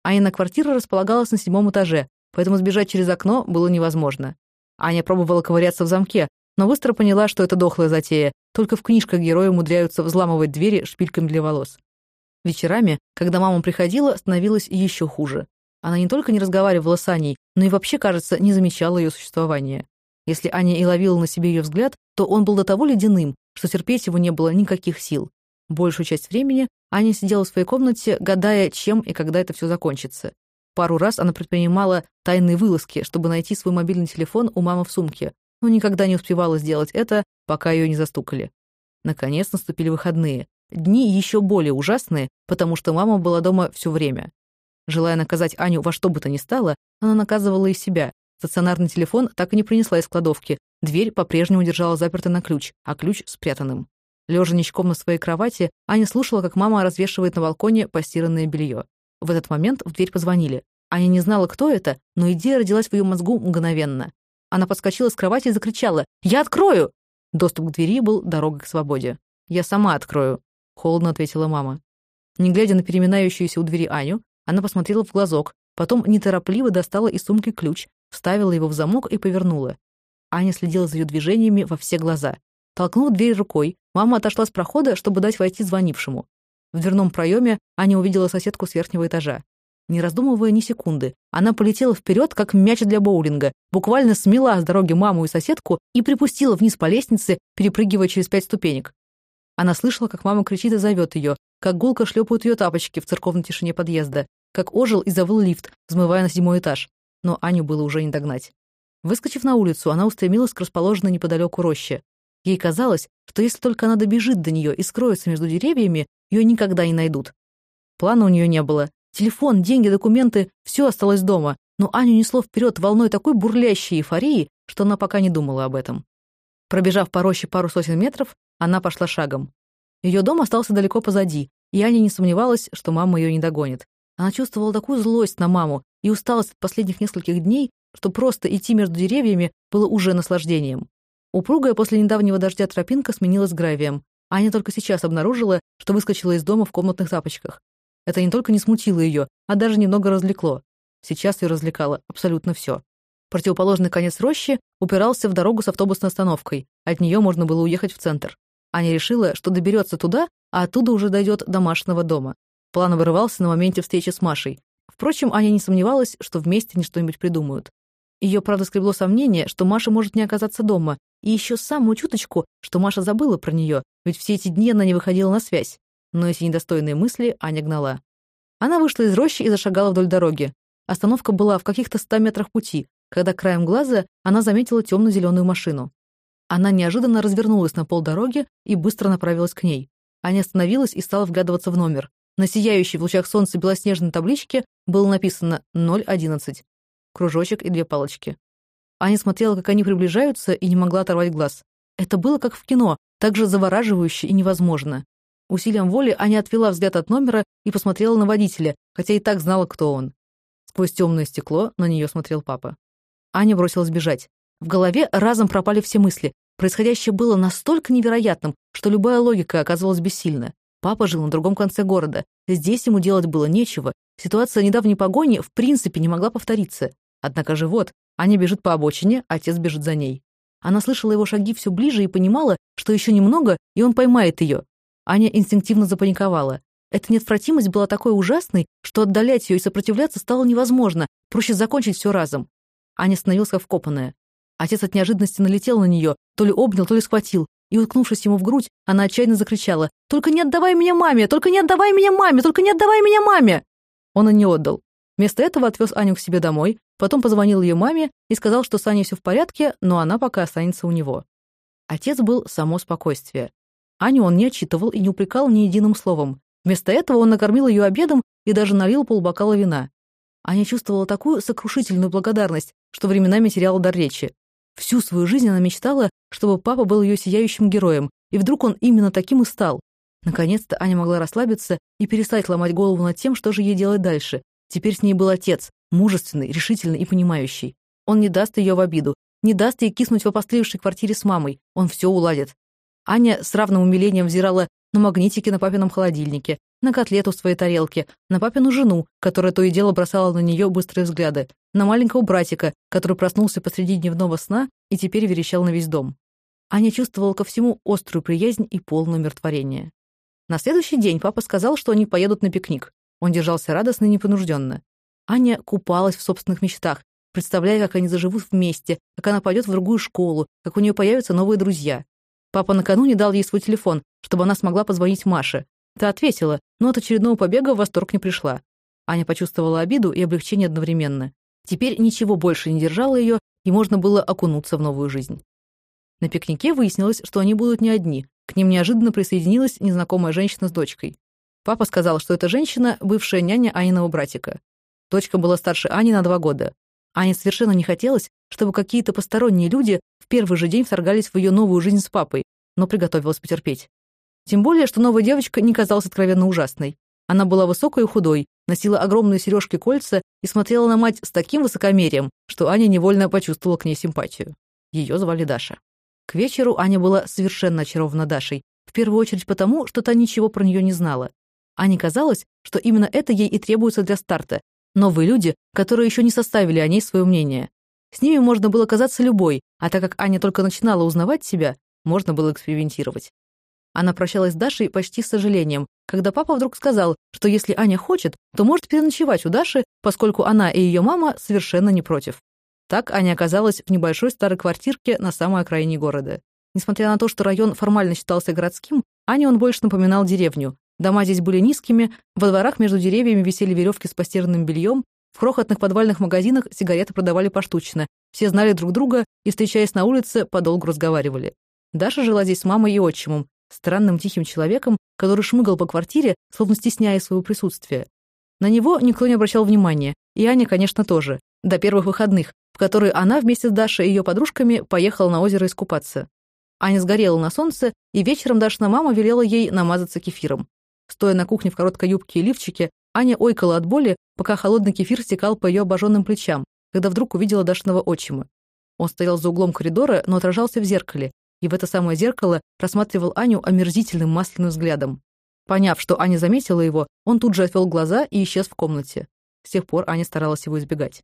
Анина квартира располагалась на седьмом этаже, поэтому сбежать через окно было невозможно. Аня пробовала ковыряться в замке, но быстро поняла, что это дохлая затея, только в книжках герои умудряются взламывать двери шпильками для волос. Вечерами, когда мама приходила, становилось еще хуже. Она не только не разговаривала с Аней, но и вообще, кажется, не замечала ее существования. Если Аня и ловила на себе ее взгляд, то он был до того ледяным, что терпеть его не было никаких сил. Большую часть времени Аня сидела в своей комнате, гадая, чем и когда это все закончится. Пару раз она предпринимала тайные вылазки, чтобы найти свой мобильный телефон у мамы в сумке, но никогда не успевала сделать это, пока ее не застукали. Наконец наступили выходные. Дни еще более ужасные, потому что мама была дома все время. Желая наказать Аню во что бы то ни стало, она наказывала и себя. Стационарный телефон так и не принесла из кладовки. Дверь по-прежнему держала запертой на ключ, а ключ спрятанным. Лежа ничком на своей кровати, Аня слушала, как мама развешивает на балконе постиранное белье. В этот момент в дверь позвонили. Аня не знала, кто это, но идея родилась в ее мозгу мгновенно. Она подскочила с кровати и закричала «Я открою!» Доступ к двери был дорогой к свободе. «Я сама открою», — холодно ответила мама. Не глядя на переминающуюся у двери Аню, она посмотрела в глазок, потом неторопливо достала из сумки ключ, вставила его в замок и повернула. Аня следила за ее движениями во все глаза. Толкнув дверь рукой, мама отошла с прохода, чтобы дать войти звонившему. В дверном проеме Аня увидела соседку с верхнего этажа. Не раздумывая ни секунды, она полетела вперед, как мяч для боулинга, буквально смела с дороги маму и соседку и припустила вниз по лестнице, перепрыгивая через пять ступенек. Она слышала, как мама кричит и зовет ее, как гулко шлепают ее тапочки в церковной тишине подъезда, как ожил и завыл лифт, взмывая на седьмой этаж. Но Аню было уже не догнать. Выскочив на улицу, она устремилась к расположенной неподалеку роще. Ей казалось, что если только она добежит до нее и скроется между деревьями, ее никогда не найдут. Плана у нее не было. Телефон, деньги, документы — все осталось дома, но Аню несло вперед волной такой бурлящей эйфории, что она пока не думала об этом. Пробежав по роще пару сотен метров, она пошла шагом. Ее дом остался далеко позади, и Аня не сомневалась, что мама ее не догонит. Она чувствовала такую злость на маму и усталость от последних нескольких дней, что просто идти между деревьями было уже наслаждением. Упругая после недавнего дождя тропинка сменилась гравием. Аня только сейчас обнаружила, что выскочила из дома в комнатных тапочках. Это не только не смутило ее, а даже немного развлекло. Сейчас ее развлекало абсолютно все. Противоположный конец рощи упирался в дорогу с автобусной остановкой. От нее можно было уехать в центр. Аня решила, что доберется туда, а оттуда уже дойдет до Машиного дома. План вырывался на моменте встречи с Машей. Впрочем, Аня не сомневалась, что вместе они что-нибудь придумают. Ее, правда, скребло сомнение, что Маша может не оказаться дома, и еще самую чуточку, что Маша забыла про нее, ведь все эти дни она не выходила на связь но эти недостойные мысли Аня гнала. Она вышла из рощи и зашагала вдоль дороги. Остановка была в каких-то ста метрах пути, когда краем глаза она заметила темно-зеленую машину. Она неожиданно развернулась на полдороги и быстро направилась к ней. Аня остановилась и стала вглядываться в номер. На сияющей в лучах солнца белоснежной табличке было написано 011. Кружочек и две палочки. Аня смотрела, как они приближаются, и не могла оторвать глаз. Это было как в кино, так же завораживающе и невозможно. Усилием воли Аня отвела взгляд от номера и посмотрела на водителя, хотя и так знала, кто он. Сквозь темное стекло на нее смотрел папа. Аня бросилась бежать. В голове разом пропали все мысли. Происходящее было настолько невероятным, что любая логика оказывалась бессильна. Папа жил на другом конце города. Здесь ему делать было нечего. Ситуация недавней погони в принципе не могла повториться. Однако же вот, Аня бежит по обочине, отец бежит за ней. Она слышала его шаги все ближе и понимала, что еще немного, и он поймает ее. Аня инстинктивно запаниковала. Эта неотвратимость была такой ужасной, что отдалять ее и сопротивляться стало невозможно, проще закончить все разом. Аня становилась как вкопанная. Отец от неожиданности налетел на нее, то ли обнял, то ли схватил, и, уткнувшись ему в грудь, она отчаянно закричала «Только не отдавай меня маме! Только не отдавай меня маме! Только не отдавай меня маме!» Он и не отдал. Вместо этого отвез Аню к себе домой, потом позвонил ее маме и сказал, что с Аней все в порядке, но она пока останется у него. Отец был само спокойствие. Аню он не отчитывал и не упрекал ни единым словом. Вместо этого он накормил ее обедом и даже налил полбокала вина. Аня чувствовала такую сокрушительную благодарность, что временами теряла дар речи. Всю свою жизнь она мечтала, чтобы папа был ее сияющим героем, и вдруг он именно таким и стал. Наконец-то Аня могла расслабиться и перестать ломать голову над тем, что же ей делать дальше. Теперь с ней был отец, мужественный, решительный и понимающий. Он не даст ее в обиду, не даст ей киснуть в опостылевшей квартире с мамой. Он все уладит. Аня с равным умилением взирала на магнитики на папином холодильнике, на котлету в своей тарелке, на папину жену, которая то и дело бросала на нее быстрые взгляды, на маленького братика, который проснулся посреди дневного сна и теперь верещал на весь дом. Аня чувствовала ко всему острую приязнь и полное умиротворение. На следующий день папа сказал, что они поедут на пикник. Он держался радостно и непринужденно. Аня купалась в собственных мечтах, представляя, как они заживут вместе, как она пойдет в другую школу, как у нее появятся новые друзья. Папа накануне дал ей свой телефон, чтобы она смогла позвонить Маше. Та ответила, но от очередного побега в восторг не пришла. Аня почувствовала обиду и облегчение одновременно. Теперь ничего больше не держало ее, и можно было окунуться в новую жизнь. На пикнике выяснилось, что они будут не одни. К ним неожиданно присоединилась незнакомая женщина с дочкой. Папа сказал, что эта женщина — бывшая няня Аниного братика. Дочка была старше Ани на два года. Ане совершенно не хотелось, чтобы какие-то посторонние люди в первый же день вторгались в ее новую жизнь с папой, но приготовилась потерпеть. Тем более, что новая девочка не казалась откровенно ужасной. Она была высокой и худой, носила огромные сережки-кольца и смотрела на мать с таким высокомерием, что Аня невольно почувствовала к ней симпатию. Ее звали Даша. К вечеру Аня была совершенно очарована Дашей, в первую очередь потому, что та ничего про нее не знала. Ане казалось, что именно это ей и требуется для старта. Новые люди, которые еще не составили о ней свое мнение. С ними можно было казаться любой, а так как Аня только начинала узнавать себя, можно было экспериментировать. Она прощалась с Дашей почти с сожалением, когда папа вдруг сказал, что если Аня хочет, то может переночевать у Даши, поскольку она и ее мама совершенно не против. Так Аня оказалась в небольшой старой квартирке на самой окраине города. Несмотря на то, что район формально считался городским, Ане он больше напоминал деревню. Дома здесь были низкими, во дворах между деревьями висели веревки с постиранным бельем, в крохотных подвальных магазинах сигареты продавали поштучно. Все знали друг друга и, встречаясь на улице, подолгу разговаривали. Даша жила здесь с мамой и отчимом, странным тихим человеком, который шмыгал по квартире, словно стесняя своего присутствия. На него никто не обращал внимания, и Аня, конечно, тоже, до первых выходных, в которые она вместе с Дашей и ее подружками поехала на озеро искупаться. Аня сгорела на солнце, и вечером Дашина мама велела ей намазаться кефиром. Стоя на кухне в короткой юбке и лифчике, Аня ойкала от боли, пока холодный кефир стекал по ее обожженным плечам, когда вдруг увидела Дашиного отчима. Он стоял за углом коридора, но отражался в зеркале, и в это самое зеркало рассматривал Аню омерзительным масляным взглядом. Поняв, что Аня заметила его, он тут же отвел глаза и исчез в комнате. С тех пор Аня старалась его избегать.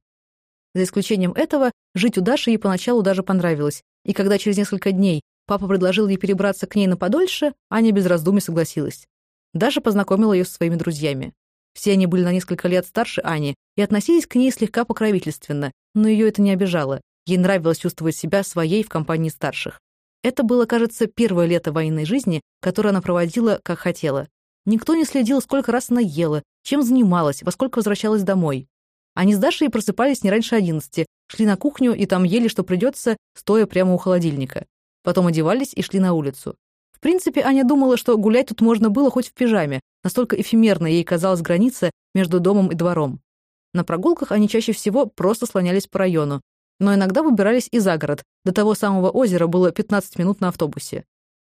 За исключением этого, жить у Даши ей поначалу даже понравилось, и когда через несколько дней папа предложил ей перебраться к ней на подольше, Аня без раздумий согласилась. Даша познакомила ее со своими друзьями. Все они были на несколько лет старше Ани и относились к ней слегка покровительственно, но ее это не обижало. Ей нравилось чувствовать себя своей в компании старших. Это было, кажется, первое лето военной жизни, которое она проводила, как хотела. Никто не следил, сколько раз она ела, чем занималась, во сколько возвращалась домой. Они с Дашей просыпались не раньше одиннадцати, шли на кухню и там ели, что придется, стоя прямо у холодильника. Потом одевались и шли на улицу. В принципе, Аня думала, что гулять тут можно было хоть в пижаме, настолько эфемерно ей казалась граница между домом и двором. На прогулках они чаще всего просто слонялись по району, но иногда выбирались и за город, до того самого озера было 15 минут на автобусе.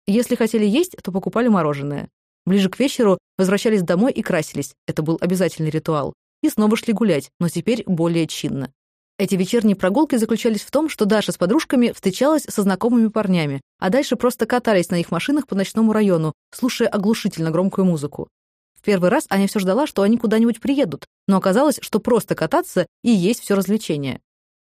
Если хотели есть, то покупали мороженое. Ближе к вечеру возвращались домой и красились, это был обязательный ритуал и снова шли гулять, но теперь более чинно. Эти вечерние прогулки заключались в том, что Даша с подружками встречалась со знакомыми парнями, а дальше просто катались на их машинах по ночному району, слушая оглушительно громкую музыку. В первый раз Аня все ждала, что они куда-нибудь приедут, но оказалось, что просто кататься и есть все развлечение.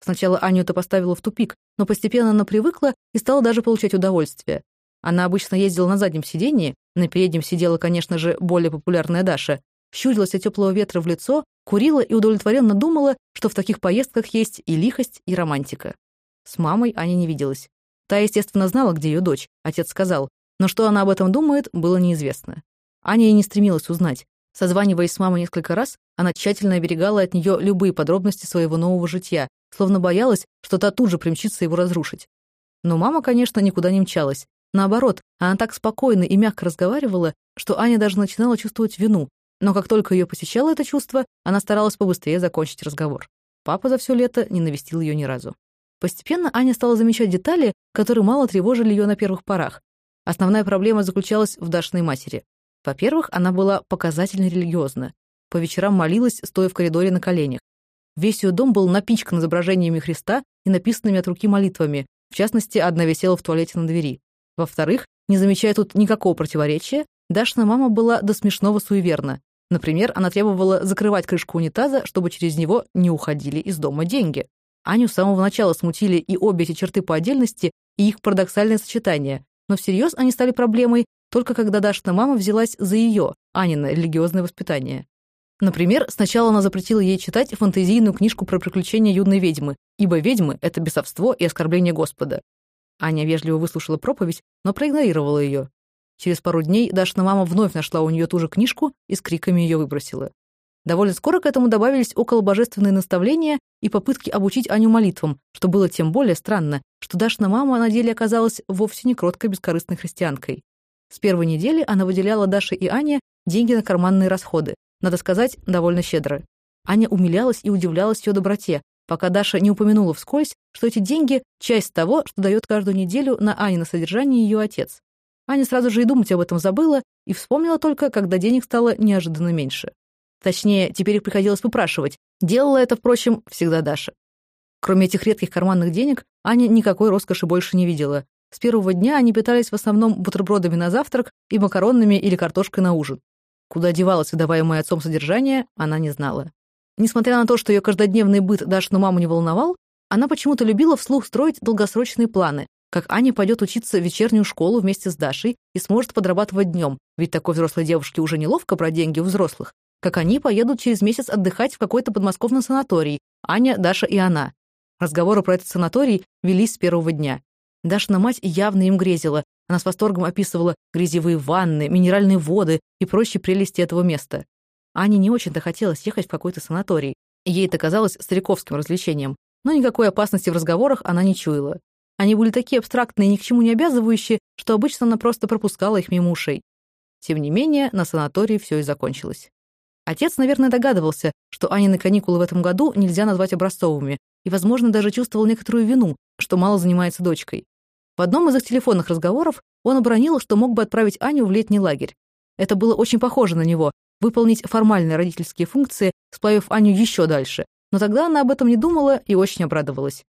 Сначала Аню это поставило в тупик, но постепенно она привыкла и стала даже получать удовольствие. Она обычно ездила на заднем сидении, на переднем сидела, конечно же, более популярная Даша, щурилась от теплого ветра в лицо, курила и удовлетворенно думала, что в таких поездках есть и лихость, и романтика. С мамой Аня не виделась. Та, естественно, знала, где ее дочь, отец сказал, но что она об этом думает, было неизвестно. Аня и не стремилась узнать. Созваниваясь с мамой несколько раз, она тщательно оберегала от нее любые подробности своего нового житья, словно боялась, что та тут же примчится его разрушить. Но мама, конечно, никуда не мчалась. Наоборот, она так спокойно и мягко разговаривала, что Аня даже начинала чувствовать вину, но как только ее посещало это чувство, она старалась побыстрее закончить разговор. Папа за все лето не навестил ее ни разу. Постепенно Аня стала замечать детали, которые мало тревожили ее на первых порах. Основная проблема заключалась в Дашиной матери. Во-первых, она была показательно религиозна. По вечерам молилась, стоя в коридоре на коленях. Весь ее дом был напичкан изображениями Христа и написанными от руки молитвами. В частности, одна висела в туалете на двери. Во-вторых, не замечая тут никакого противоречия, Дашна мама была до смешного суеверна. Например, она требовала закрывать крышку унитаза, чтобы через него не уходили из дома деньги. Аню с самого начала смутили и обе эти черты по отдельности, и их парадоксальное сочетание. Но всерьез они стали проблемой только когда Дашна мама взялась за ее, Анина, религиозное воспитание. Например, сначала она запретила ей читать фантазийную книжку про приключения юной ведьмы, ибо ведьмы — это бесовство и оскорбление Господа. Аня вежливо выслушала проповедь, но проигнорировала ее. Через пару дней Дашна мама вновь нашла у нее ту же книжку и с криками ее выбросила. Довольно скоро к этому добавились околобожественные наставления и попытки обучить Аню молитвам, что было тем более странно, что Дашна мама на деле оказалась вовсе не кроткой бескорыстной христианкой. С первой недели она выделяла Даше и Ане деньги на карманные расходы, надо сказать, довольно щедро. Аня умилялась и удивлялась ее доброте, пока Даша не упомянула вскользь, что эти деньги — часть того, что дает каждую неделю на Ане на содержание ее отец. Аня сразу же и думать об этом забыла и вспомнила только, когда денег стало неожиданно меньше. Точнее, теперь их приходилось выпрашивать. Делала это, впрочем, всегда Даша. Кроме этих редких карманных денег, Аня никакой роскоши больше не видела. С первого дня они питались в основном бутербродами на завтрак и макаронами или картошкой на ужин. Куда девалось выдаваемое отцом содержание, она не знала. Несмотря на то, что ее каждодневный быт Дашину маму не волновал, она почему-то любила вслух строить долгосрочные планы, как Аня пойдет учиться в вечернюю школу вместе с Дашей и сможет подрабатывать днем, ведь такой взрослой девушке уже неловко про деньги у взрослых, как они поедут через месяц отдыхать в какой-то подмосковный санаторий, Аня, Даша и она. Разговоры про этот санаторий велись с первого дня. Дашина мать явно им грезила. Она с восторгом описывала грязевые ванны, минеральные воды и прочие прелести этого места. Ане не очень-то хотелось ехать в какой-то санаторий. Ей это казалось стариковским развлечением, но никакой опасности в разговорах она не чуяла. Они были такие абстрактные и ни к чему не обязывающие, что обычно она просто пропускала их мимо ушей. Тем не менее, на санатории все и закончилось. Отец, наверное, догадывался, что Анины каникулы в этом году нельзя назвать образцовыми, и, возможно, даже чувствовал некоторую вину, что мало занимается дочкой. В одном из их телефонных разговоров он обронил, что мог бы отправить Аню в летний лагерь. Это было очень похоже на него — выполнить формальные родительские функции, сплавив Аню еще дальше. Но тогда она об этом не думала и очень обрадовалась.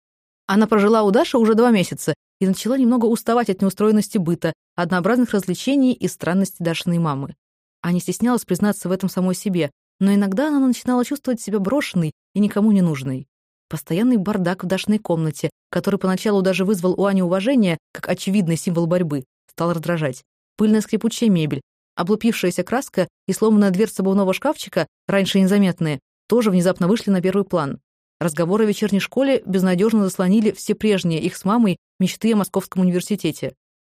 Она прожила у Даши уже два месяца и начала немного уставать от неустроенности быта, однообразных развлечений и странности Дашиной мамы. Аня стеснялась признаться в этом самой себе, но иногда она начинала чувствовать себя брошенной и никому не нужной. Постоянный бардак в Дашной комнате, который поначалу даже вызвал у Ани уважение, как очевидный символ борьбы, стал раздражать. Пыльная скрипучая мебель, облупившаяся краска и сломанная дверца обувного шкафчика, раньше незаметные, тоже внезапно вышли на первый план. Разговоры о вечерней школе безнадежно заслонили все прежние их с мамой мечты о Московском университете.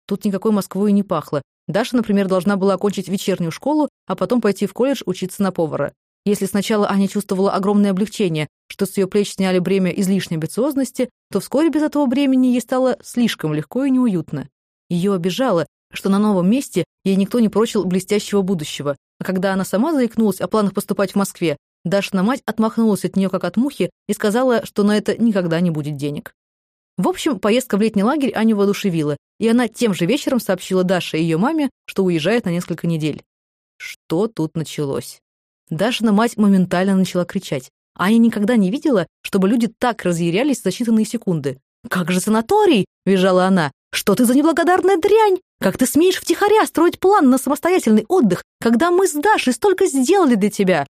Тут никакой Москвой и не пахло. Даша, например, должна была окончить вечернюю школу, а потом пойти в колледж учиться на повара. Если сначала Аня чувствовала огромное облегчение, что с ее плеч сняли бремя излишней амбициозности, то вскоре без этого бремени ей стало слишком легко и неуютно. Ее обижало, что на новом месте ей никто не прочил блестящего будущего, а когда она сама заикнулась о планах поступать в Москве, Дашина мать отмахнулась от нее как от мухи и сказала, что на это никогда не будет денег. В общем, поездка в летний лагерь Аню воодушевила, и она тем же вечером сообщила Даше и ее маме, что уезжает на несколько недель. Что тут началось? Дашина мать моментально начала кричать. Аня никогда не видела, чтобы люди так разъярялись за считанные секунды. «Как же санаторий?» — визжала она. «Что ты за неблагодарная дрянь? Как ты смеешь втихаря строить план на самостоятельный отдых, когда мы с Дашей столько сделали для тебя?»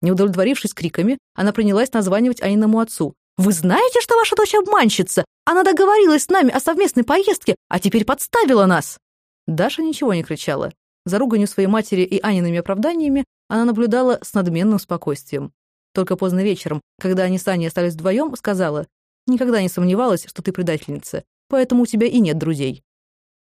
Не удовлетворившись криками, она принялась названивать Аниному отцу. «Вы знаете, что ваша дочь обманщица? Она договорилась с нами о совместной поездке, а теперь подставила нас!» Даша ничего не кричала. За руганью своей матери и Аниными оправданиями она наблюдала с надменным спокойствием. Только поздно вечером, когда они с Аней остались вдвоем, сказала, «Никогда не сомневалась, что ты предательница, поэтому у тебя и нет друзей».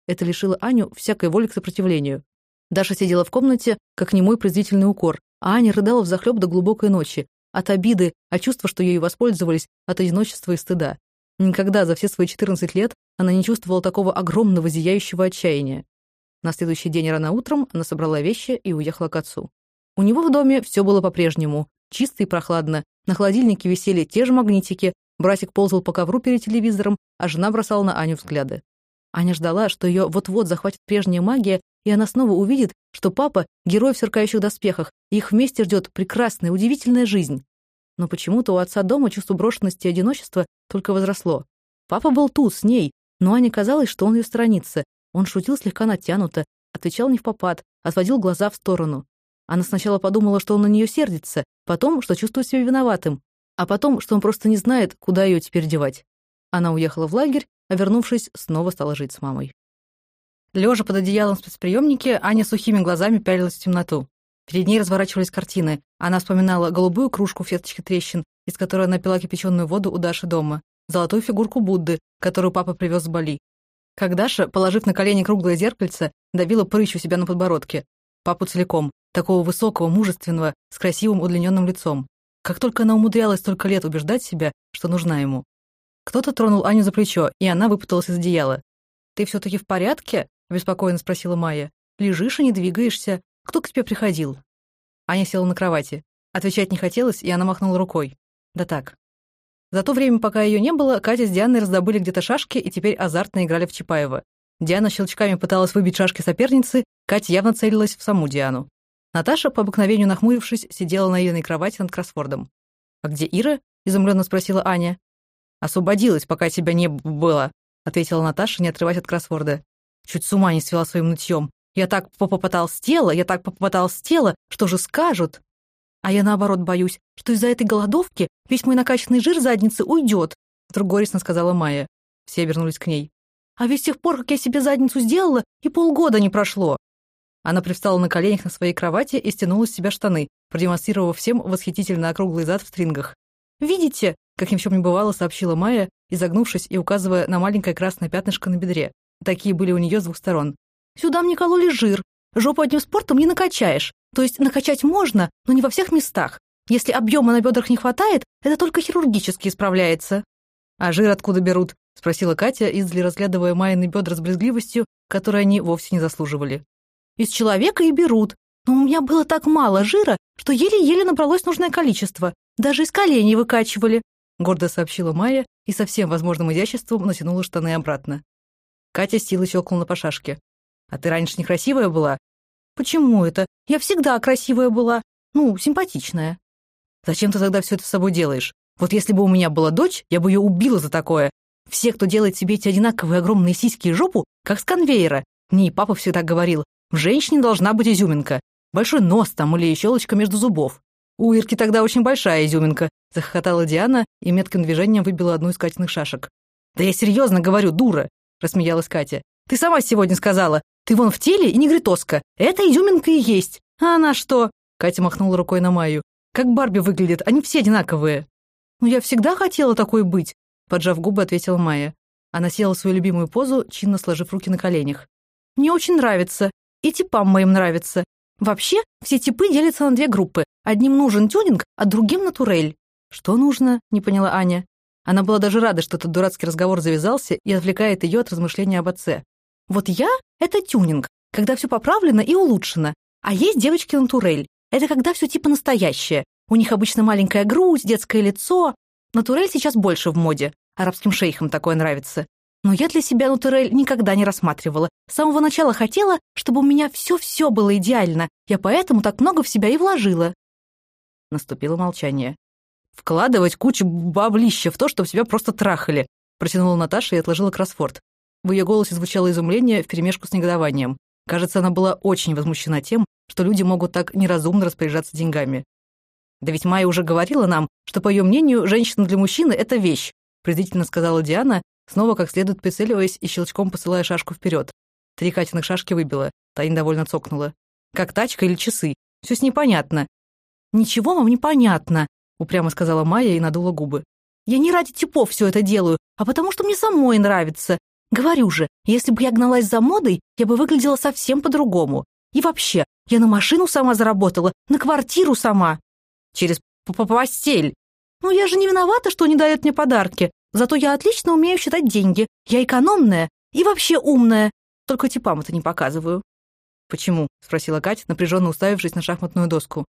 Это лишило Аню всякой воли к сопротивлению. Даша сидела в комнате, как немой презрительный укор, а Аня рыдала взахлёб до глубокой ночи, от обиды, от чувства, что ею воспользовались, от одиночества и стыда. Никогда за все свои 14 лет она не чувствовала такого огромного зияющего отчаяния. На следующий день рано утром она собрала вещи и уехала к отцу. У него в доме все было по-прежнему, чисто и прохладно. На холодильнике висели те же магнитики, братик ползал по ковру перед телевизором, а жена бросала на Аню взгляды. Аня ждала, что ее вот-вот захватит прежняя магия, и она снова увидит, что папа — герой в сверкающих доспехах, и их вместе ждет прекрасная, удивительная жизнь. Но почему-то у отца дома чувство брошенности и одиночества только возросло. Папа был тут, с ней, но Ане казалось, что он ее сторонится. Он шутил слегка натянуто, отвечал не в попад, отводил глаза в сторону. Она сначала подумала, что он на нее сердится, потом, что чувствует себя виноватым, а потом, что он просто не знает, куда ее теперь девать. Она уехала в лагерь, а вернувшись, снова стала жить с мамой. Лежа под одеялом в спецприемнике, Аня сухими глазами пялилась в темноту. Перед ней разворачивались картины. Она вспоминала голубую кружку в феточке трещин, из которой она пила кипяченую воду у Даши дома, золотую фигурку Будды, которую папа привез с Бали. Как Даша, положив на колени круглое зеркальце, давила прыщ у себя на подбородке. Папу целиком, такого высокого, мужественного, с красивым удлиненным лицом. Как только она умудрялась столько лет убеждать себя, что нужна ему. Кто-то тронул Аню за плечо, и она выпуталась из одеяла. «Ты все таки в порядке?» — обеспокоенно спросила Майя. «Лежишь и не двигаешься. Кто к тебе приходил?» Аня села на кровати. Отвечать не хотелось, и она махнула рукой. «Да так». За то время, пока ее не было, Катя с Дианой раздобыли где-то шашки и теперь азартно играли в Чапаева. Диана щелчками пыталась выбить шашки соперницы, Катя явно целилась в саму Диану. Наташа, по обыкновению нахмурившись, сидела на Ириной кровати над кроссвордом. «А где Ира?» — изумленно спросила Аня. «Освободилась, пока тебя не было», — ответила Наташа, не отрываясь от кроссворда. Чуть с ума не свела своим нытьем. Я так попотолстела, я так попотолстела, что же скажут? А я наоборот боюсь, что из-за этой голодовки весь мой накачанный жир задницы уйдет, вдруг горестно сказала Майя. Все обернулись к ней. А ведь с тех пор, как я себе задницу сделала, и полгода не прошло. Она привстала на коленях на своей кровати и стянула с себя штаны, продемонстрировав всем восхитительно округлый зад в стрингах. «Видите?» — как ни в чем не бывало, сообщила Майя, изогнувшись и указывая на маленькое красное пятнышко на бедре. Такие были у нее с двух сторон. «Сюда мне кололи жир. Жопу одним спортом не накачаешь. То есть накачать можно, но не во всех местах. Если объема на бедрах не хватает, это только хирургически исправляется». «А жир откуда берут?» — спросила Катя, издали разглядывая Майины бедра с брезгливостью, которой они вовсе не заслуживали. «Из человека и берут. Но у меня было так мало жира, что еле-еле набралось нужное количество. Даже из коленей выкачивали», — гордо сообщила Майя и со всем возможным изяществом натянула штаны обратно. Катя с силой щелкнула по шашке. «А ты раньше некрасивая была?» «Почему это? Я всегда красивая была. Ну, симпатичная». «Зачем ты тогда все это с собой делаешь? Вот если бы у меня была дочь, я бы ее убила за такое. Все, кто делает себе эти одинаковые огромные сиськи и жопу, как с конвейера. Мне и папа всегда говорил, в женщине должна быть изюминка. Большой нос там или щелочка между зубов. У Ирки тогда очень большая изюминка, захохотала Диана и метким движением выбила одну из Катиных шашек. Да я серьезно говорю, дура рассмеялась Катя. «Ты сама сегодня сказала. Ты вон в теле и негритоска. Это изюминка и есть. А она что?» Катя махнула рукой на Майю. «Как Барби выглядит, они все одинаковые». «Ну, я всегда хотела такой быть», — поджав губы, ответила Майя. Она села в свою любимую позу, чинно сложив руки на коленях. «Мне очень нравится. И типам моим нравится. Вообще, все типы делятся на две группы. Одним нужен тюнинг, а другим натурель». «Что нужно?» — не поняла Аня. Она была даже рада, что этот дурацкий разговор завязался и отвлекает ее от размышления об отце. «Вот я — это тюнинг, когда все поправлено и улучшено. А есть девочки натурель. Это когда все типа настоящее. У них обычно маленькая грудь, детское лицо. Натурель сейчас больше в моде. Арабским шейхам такое нравится. Но я для себя натурель никогда не рассматривала. С самого начала хотела, чтобы у меня все-все было идеально. Я поэтому так много в себя и вложила». Наступило молчание. «Вкладывать кучу баблища в то, чтобы себя просто трахали», протянула Наташа и отложила кроссворд. В ее голосе звучало изумление вперемешку с негодованием. Кажется, она была очень возмущена тем, что люди могут так неразумно распоряжаться деньгами. «Да ведь Майя уже говорила нам, что, по ее мнению, женщина для мужчины — это вещь», презрительно сказала Диана, снова как следует прицеливаясь и щелчком посылая шашку вперед. Три Катиных шашки выбила, та недовольно цокнула. «Как тачка или часы? Все с непонятно». «Ничего вам не понятно», — упрямо сказала Майя и надула губы. «Я не ради типов все это делаю, а потому что мне самой нравится. Говорю же, если бы я гналась за модой, я бы выглядела совсем по-другому. И вообще, я на машину сама заработала, на квартиру сама. Через п -п постель. Ну, я же не виновата, что не дает мне подарки. Зато я отлично умею считать деньги. Я экономная и вообще умная. Только типам это не показываю». «Почему?» — спросила Катя, напряженно уставившись на шахматную доску.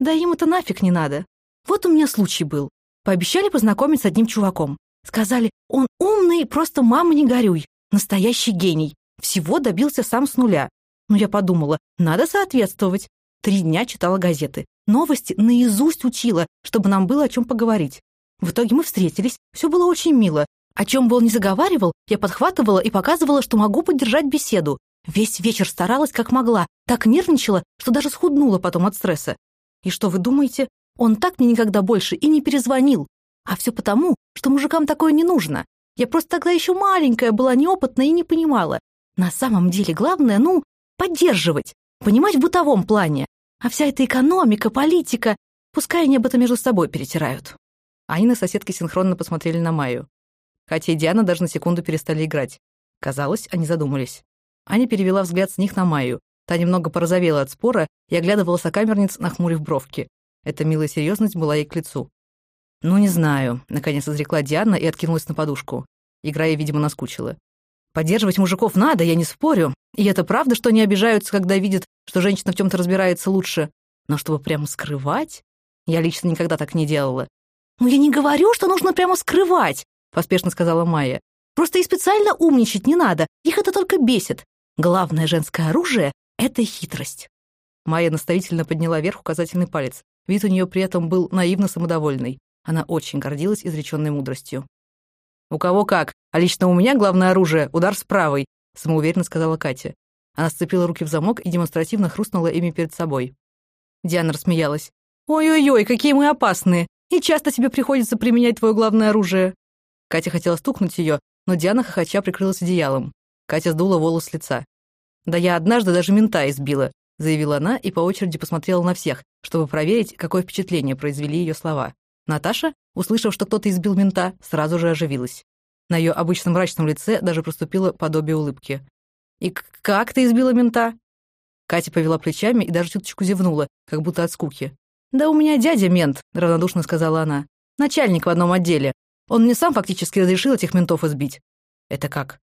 «Да им это нафиг не надо. Вот у меня случай был. Пообещали познакомить с одним чуваком. Сказали, он умный, просто мама не горюй. Настоящий гений. Всего добился сам с нуля. Но я подумала, надо соответствовать. Три дня читала газеты. Новости наизусть учила, чтобы нам было о чем поговорить. В итоге мы встретились, все было очень мило. О чем бы он ни заговаривал, я подхватывала и показывала, что могу поддержать беседу. Весь вечер старалась как могла, так нервничала, что даже схуднула потом от стресса. И что вы думаете? Он так мне никогда больше и не перезвонил. А все потому, что мужикам такое не нужно. Я просто тогда еще маленькая была, неопытная и не понимала. На самом деле главное, ну, поддерживать, понимать в бытовом плане. А вся эта экономика, политика, пускай они об этом между собой перетирают. Анина соседки синхронно посмотрели на Майю. Катя и Диана даже на секунду перестали играть. Казалось, они задумались. Аня перевела взгляд с них на Майю. Та немного порозовела от спора и оглядывала сокамерниц, нахмурив бровки. Эта милая серьезность была ей к лицу. «Ну, не знаю», — наконец изрекла Диана и откинулась на подушку. Игра ей, видимо, наскучила. «Поддерживать мужиков надо, я не спорю. И это правда, что они обижаются, когда видят, что женщина в чем то разбирается лучше. Но чтобы прямо скрывать? Я лично никогда так не делала». «Ну, я не говорю, что нужно прямо скрывать», — поспешно сказала Майя. «Просто и специально умничать не надо, их это только бесит. Главное женское оружие — это хитрость». Майя наставительно подняла вверх указательный палец. Вид у нее при этом был наивно самодовольный. Она очень гордилась изреченной мудростью. «У кого как, а лично у меня главное оружие — удар с правой», — самоуверенно сказала Катя. Она сцепила руки в замок и демонстративно хрустнула ими перед собой. Диана рассмеялась. «Ой-ой-ой, какие мы опасные! И часто тебе приходится применять твое главное оружие!» Катя хотела стукнуть ее, но Диана хохоча прикрылась одеялом. Катя сдула волос с лица. «Да я однажды даже мента избила», — заявила она и по очереди посмотрела на всех, чтобы проверить, какое впечатление произвели ее слова. Наташа, услышав, что кто-то избил мента, сразу же оживилась. На ее обычном мрачном лице даже проступило подобие улыбки. «И как ты избила мента?» Катя повела плечами и даже чуточку зевнула, как будто от скуки. «Да у меня дядя мент», — равнодушно сказала она. «Начальник в одном отделе. Он мне сам фактически разрешил этих ментов избить». «Это как?»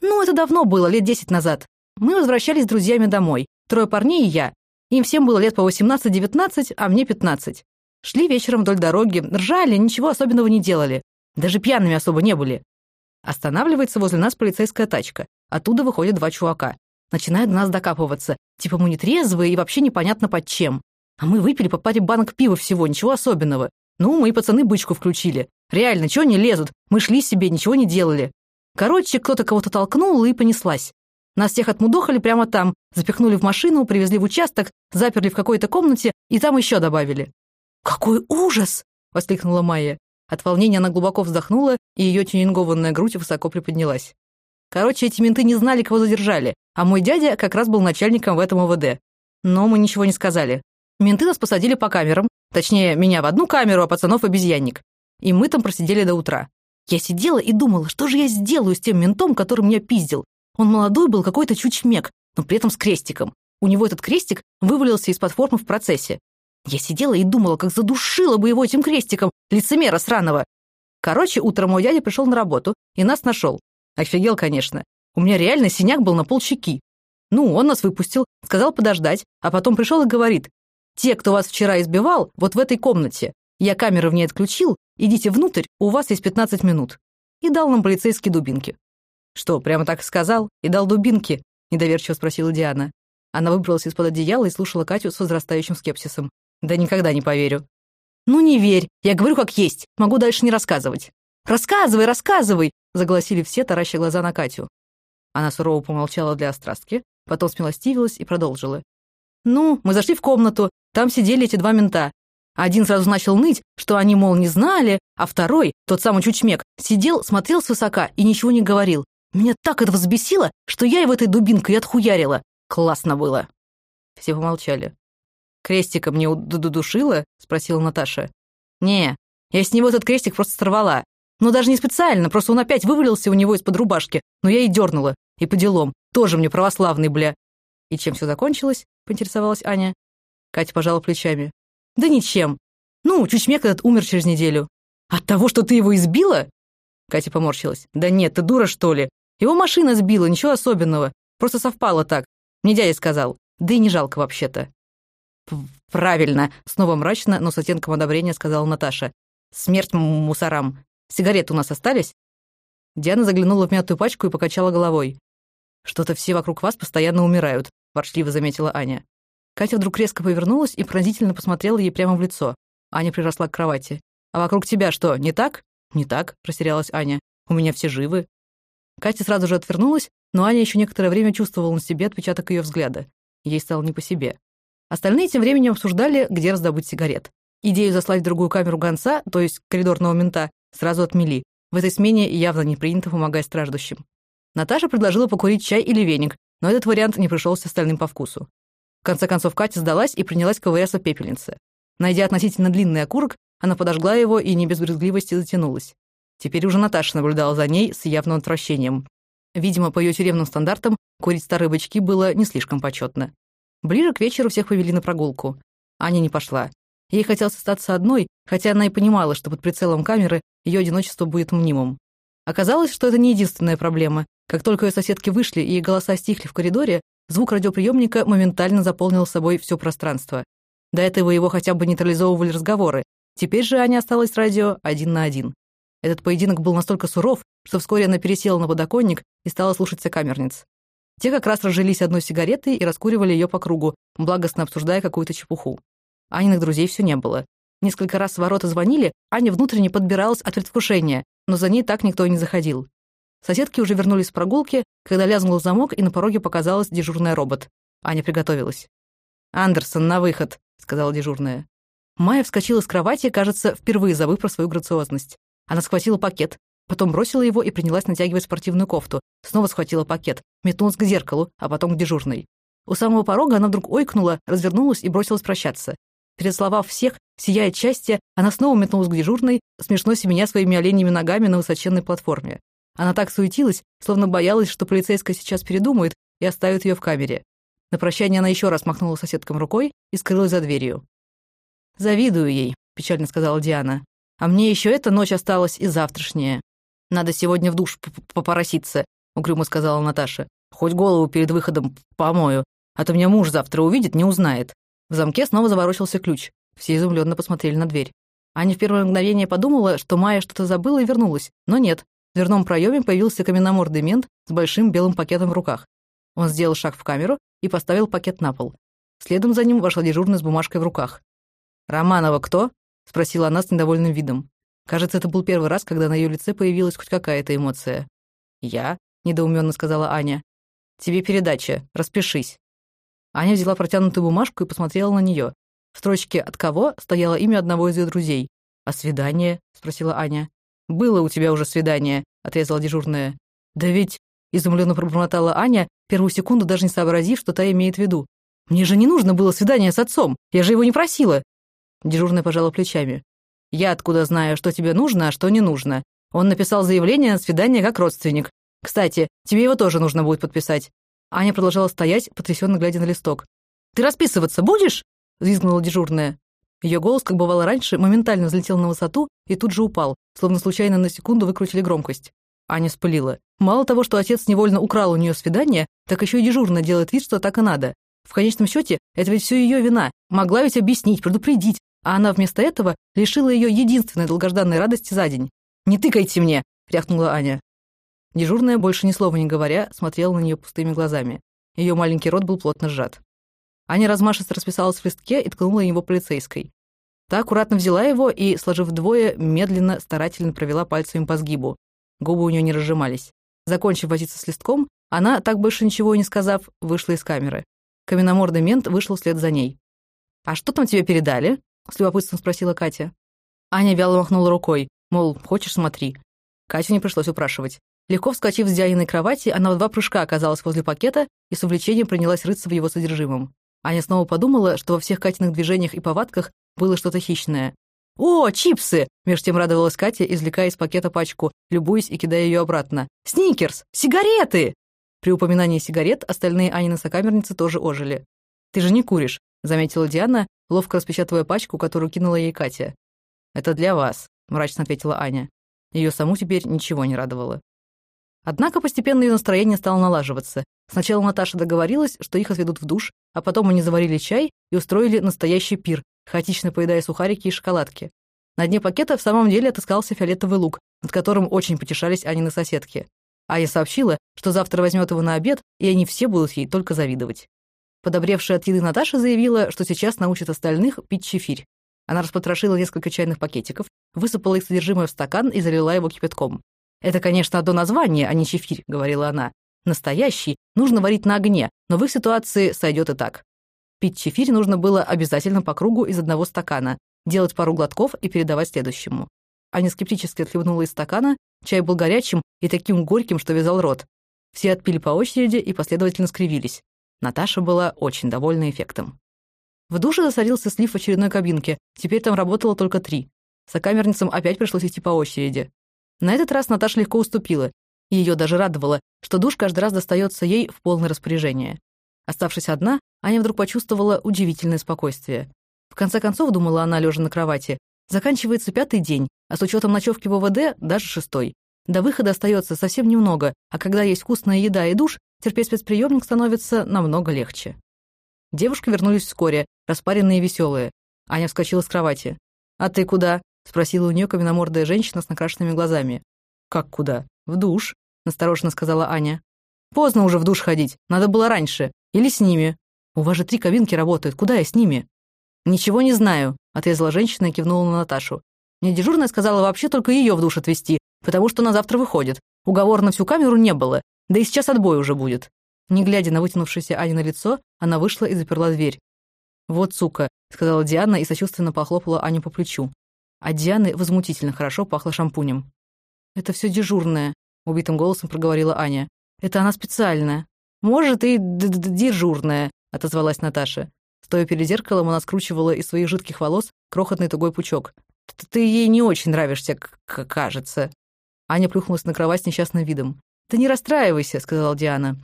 «Ну, это давно было, лет десять назад. Мы возвращались с друзьями домой. Трое парней и я. Им всем было лет по 18-19, а мне 15. Шли вечером вдоль дороги, ржали, ничего особенного не делали. Даже пьяными особо не были. Останавливается возле нас полицейская тачка. Оттуда выходят два чувака. Начинают до нас докапываться. Типа мы не трезвые и вообще непонятно под чем. А мы выпили по паре банок пива всего, ничего особенного. Ну, мы пацаны бычку включили. Реально, чего не лезут? Мы шли себе, ничего не делали. Короче, кто-то кого-то толкнул и понеслась. Нас всех отмудохали прямо там, запихнули в машину, привезли в участок, заперли в какой-то комнате и там еще добавили. «Какой ужас!» — воскликнула Майя. От волнения она глубоко вздохнула, и ее тюнингованная грудь высоко приподнялась. Короче, эти менты не знали, кого задержали, а мой дядя как раз был начальником в этом ОВД. Но мы ничего не сказали. Менты нас посадили по камерам, точнее, меня в одну камеру, а пацанов обезьянник. И мы там просидели до утра. Я сидела и думала, что же я сделаю с тем ментом, который меня пиздил. Он молодой был, какой-то чучмек, но при этом с крестиком. У него этот крестик вывалился из-под формы в процессе. Я сидела и думала, как задушила бы его этим крестиком, лицемера сраного. Короче, утром мой дядя пришел на работу и нас нашел. Офигел, конечно. У меня реально синяк был на полщеки. Ну, он нас выпустил, сказал подождать, а потом пришел и говорит, «Те, кто вас вчера избивал, вот в этой комнате. Я камеры в ней отключил, идите внутрь, у вас есть 15 минут». И дал нам полицейские дубинки. «Что, прямо так сказал? И дал дубинки?» — недоверчиво спросила Диана. Она выбралась из-под одеяла и слушала Катю с возрастающим скепсисом. Да никогда не поверю. Ну не верь, я говорю как есть, могу дальше не рассказывать. Рассказывай, рассказывай, загласили все, тараща глаза на Катю. Она сурово помолчала для острастки, потом смилостивилась и продолжила. Ну, мы зашли в комнату, там сидели эти два мента. Один сразу начал ныть, что они, мол, не знали, а второй, тот самый чучмек, сидел, смотрел свысока и ничего не говорил. Меня так это взбесило, что я его этой дубинкой отхуярила. Классно было. Все помолчали. «Крестиком не удушила?» — спросила Наташа. «Не, я с него этот крестик просто сорвала. Но даже не специально, просто он опять вывалился у него из-под рубашки, но я и дернула. И по делам. Тоже мне православный, бля». «И чем все закончилось?» — поинтересовалась Аня. Катя пожала плечами. «Да ничем. Ну, чучмек этот умер через неделю». «От того, что ты его избила?» Катя поморщилась. «Да нет, ты дура, что ли? Его машина сбила, ничего особенного. Просто совпало так. Мне дядя сказал. Да и не жалко вообще-то». «Правильно», — снова мрачно, но с оттенком одобрения сказала Наташа. «Смерть мусорам. Сигареты у нас остались?» Диана заглянула в мятую пачку и покачала головой. «Что-то все вокруг вас постоянно умирают. — ворчливо заметила Аня. Катя вдруг резко повернулась и пронзительно посмотрела ей прямо в лицо. Аня приросла к кровати. «А вокруг тебя что, не так?» «Не так», — растерялась Аня. «У меня все живы». Катя сразу же отвернулась, но Аня еще некоторое время чувствовала на себе отпечаток ее взгляда. Ей стало не по себе. Остальные тем временем обсуждали, где раздобыть сигарет. Идею заслать в другую камеру гонца, то есть коридорного мента, сразу отмели. В этой смене явно не принято помогать страждущим. Наташа предложила покурить чай или веник, но этот вариант не пришелся остальным по вкусу. В конце концов, Катя сдалась и принялась ковыряться в пепельнице. Найдя относительно длинный окурок, она подожгла его и не без брезгливости затянулась. Теперь уже Наташа наблюдала за ней с явным отвращением. Видимо, по ее тюремным стандартам курить старые бычки было не слишком почетно. Ближе к вечеру всех повели на прогулку. Аня не пошла. Ей хотелось остаться одной, хотя она и понимала, что под прицелом камеры ее одиночество будет мнимым. Оказалось, что это не единственная проблема. Как только ее соседки вышли и голоса стихли в коридоре, звук радиоприемника моментально заполнил собой все пространство. До этого его хотя бы нейтрализовывали разговоры. Теперь же Аня осталась радио один на один. Этот поединок был настолько суров, что вскоре она пересела на подоконник и стала слушать сокамерниц. Те как раз разжились одной сигаретой и раскуривали ее по кругу, благостно обсуждая какую-то чепуху. Аниных друзей все не было. Несколько раз в ворота звонили, Аня внутренне подбиралась от предвкушения, но за ней так никто и не заходил. Соседки уже вернулись с прогулки, когда лязгнул замок, и на пороге показалась дежурная робот. Аня приготовилась. «Андерсон, на выход», — сказала дежурная. Майя вскочила с кровати, кажется, впервые забыв про свою грациозность. Она схватила пакет, потом бросила его и принялась натягивать спортивную кофту. Снова схватила пакет, метнулась к зеркалу, а потом к дежурной. У самого порога она вдруг ойкнула, развернулась и бросилась прощаться. Пересловав всех, сияя от счастья, она снова метнулась к дежурной, смешно семеня своими оленьими ногами на высоченной платформе. Она так суетилась, словно боялась, что полицейская сейчас передумает и оставит ее в камере. На прощание она еще раз махнула соседкам рукой и скрылась за дверью. «Завидую ей», — печально сказала Диана. А мне еще эта ночь осталась и завтрашняя. Надо сегодня в душ попороситься, угрюмо сказала Наташа. Хоть голову перед выходом помою, а то меня муж завтра увидит, не узнает. В замке снова заворочился ключ. Все изумленно посмотрели на дверь. Аня в первое мгновение подумала, что Майя что-то забыла и вернулась, но нет. В дверном проеме появился каменномордый мент с большим белым пакетом в руках. Он сделал шаг в камеру и поставил пакет на пол. Следом за ним вошла дежурная с бумажкой в руках. «Романова кто?» — спросила она с недовольным видом. Кажется, это был первый раз, когда на ее лице появилась хоть какая-то эмоция. «Я?» — недоуменно сказала Аня. «Тебе передача. Распишись». Аня взяла протянутую бумажку и посмотрела на нее. В строчке «От кого?» стояло имя одного из ее друзей. «А свидание?» — спросила Аня. «Было у тебя уже свидание», — отрезала дежурная. «Да ведь...» — изумленно пробормотала Аня, первую секунду даже не сообразив, что та имеет в виду. «Мне же не нужно было свидание с отцом. Я же его не просила. Дежурная пожала плечами. «Я откуда знаю, что тебе нужно, а что не нужно? Он написал заявление на свидание как родственник. Кстати, тебе его тоже нужно будет подписать». Аня продолжала стоять, потрясенно глядя на листок. «Ты расписываться будешь?» — взвизгнула дежурная. Ее голос, как бывало раньше, моментально взлетел на высоту и тут же упал, словно случайно на секунду выкрутили громкость. Аня спылила. Мало того, что отец невольно украл у нее свидание, так еще и дежурно делает вид, что так и надо. В конечном счете, это ведь все ее вина. Могла ведь объяснить, предупредить, а она вместо этого лишила ее единственной долгожданной радости за день. «Не тыкайте мне!» — рявкнула Аня. Дежурная, больше ни слова не говоря, смотрела на нее пустыми глазами. Ее маленький рот был плотно сжат. Аня размашисто расписалась в листке и ткнула его полицейской. Та аккуратно взяла его и, сложив вдвое, медленно, старательно провела пальцами по сгибу. Губы у нее не разжимались. Закончив возиться с листком, она, так больше ничего и не сказав, вышла из камеры. Каменомордый мент вышел вслед за ней. «А что там тебе передали?» — с любопытством спросила Катя. Аня вяло махнула рукой, мол, хочешь, смотри. Катю не пришлось упрашивать. Легко вскочив с Дианиной кровати, она в два прыжка оказалась возле пакета и с увлечением принялась рыться в его содержимом. Аня снова подумала, что во всех Катиных движениях и повадках было что-то хищное. «О, чипсы!» — между тем радовалась Катя, извлекая из пакета пачку, любуясь и кидая ее обратно. «Сникерс! Сигареты!» При упоминании сигарет остальные Анины сокамерницы тоже ожили. «Ты же не куришь», — заметила Диана, ловко распечатывая пачку, которую кинула ей Катя. «Это для вас», — мрачно ответила Аня. Ее саму теперь ничего не радовало. Однако постепенно ее настроение стало налаживаться. Сначала Наташа договорилась, что их отведут в душ, а потом они заварили чай и устроили настоящий пир, хаотично поедая сухарики и шоколадки. На дне пакета в самом деле отыскался фиолетовый лук, над которым очень потешались Анины соседки. Аня сообщила, что завтра возьмет его на обед, и они все будут ей только завидовать. Подобревшая от еды Наташа заявила, что сейчас научит остальных пить чефирь. Она распотрошила несколько чайных пакетиков, высыпала их содержимое в стакан и залила его кипятком. «Это, конечно, одно название, а не чефирь», — говорила она. «Настоящий нужно варить на огне, но в их ситуации сойдет и так». Пить чефирь нужно было обязательно по кругу из одного стакана, делать пару глотков и передавать следующему. Аня скептически отхлебнула из стакана, чай был горячим и таким горьким, что вязал рот. Все отпили по очереди и последовательно скривились. Наташа была очень довольна эффектом. В душе засорился слив в очередной кабинке, теперь там работало только три. Сокамерницам опять пришлось идти по очереди. На этот раз Наташа легко уступила, и ее даже радовало, что душ каждый раз достается ей в полное распоряжение. Оставшись одна, Аня вдруг почувствовала удивительное спокойствие. В конце концов, думала она, лежа на кровати, заканчивается пятый день, а с учетом ночевки в ОВД даже шестой. До выхода остается совсем немного, а когда есть вкусная еда и душ, терпеть спецприемник становится намного легче. Девушки вернулись вскоре, распаренные и веселые. Аня вскочила с кровати. «А ты куда?» — спросила у нее каменномордая женщина с накрашенными глазами. «Как куда? В душ», — настороженно сказала Аня. «Поздно уже в душ ходить, надо было раньше. Или с ними. У вас же три кабинки работают, куда я с ними?» «Ничего не знаю», — отрезала женщина и кивнула на Наташу. Мне дежурная сказала вообще только ее в душ отвезти, потому что на завтра выходит. Уговора на всю камеру не было, да и сейчас отбой уже будет. Не глядя на вытянувшееся Ани на лицо, она вышла и заперла дверь. «Вот сука», — сказала Диана и сочувственно похлопала Аню по плечу. А Дианы возмутительно хорошо пахло шампунем. «Это все дежурная», — убитым голосом проговорила Аня. «Это она специальная». «Может, и д -д дежурная», — отозвалась Наташа. Стоя перед зеркалом, она скручивала из своих жидких волос крохотный тугой пучок. «Ты ей не очень нравишься, кажется». Аня плюхнулась на кровать с несчастным видом. «Ты не расстраивайся», — сказала Диана.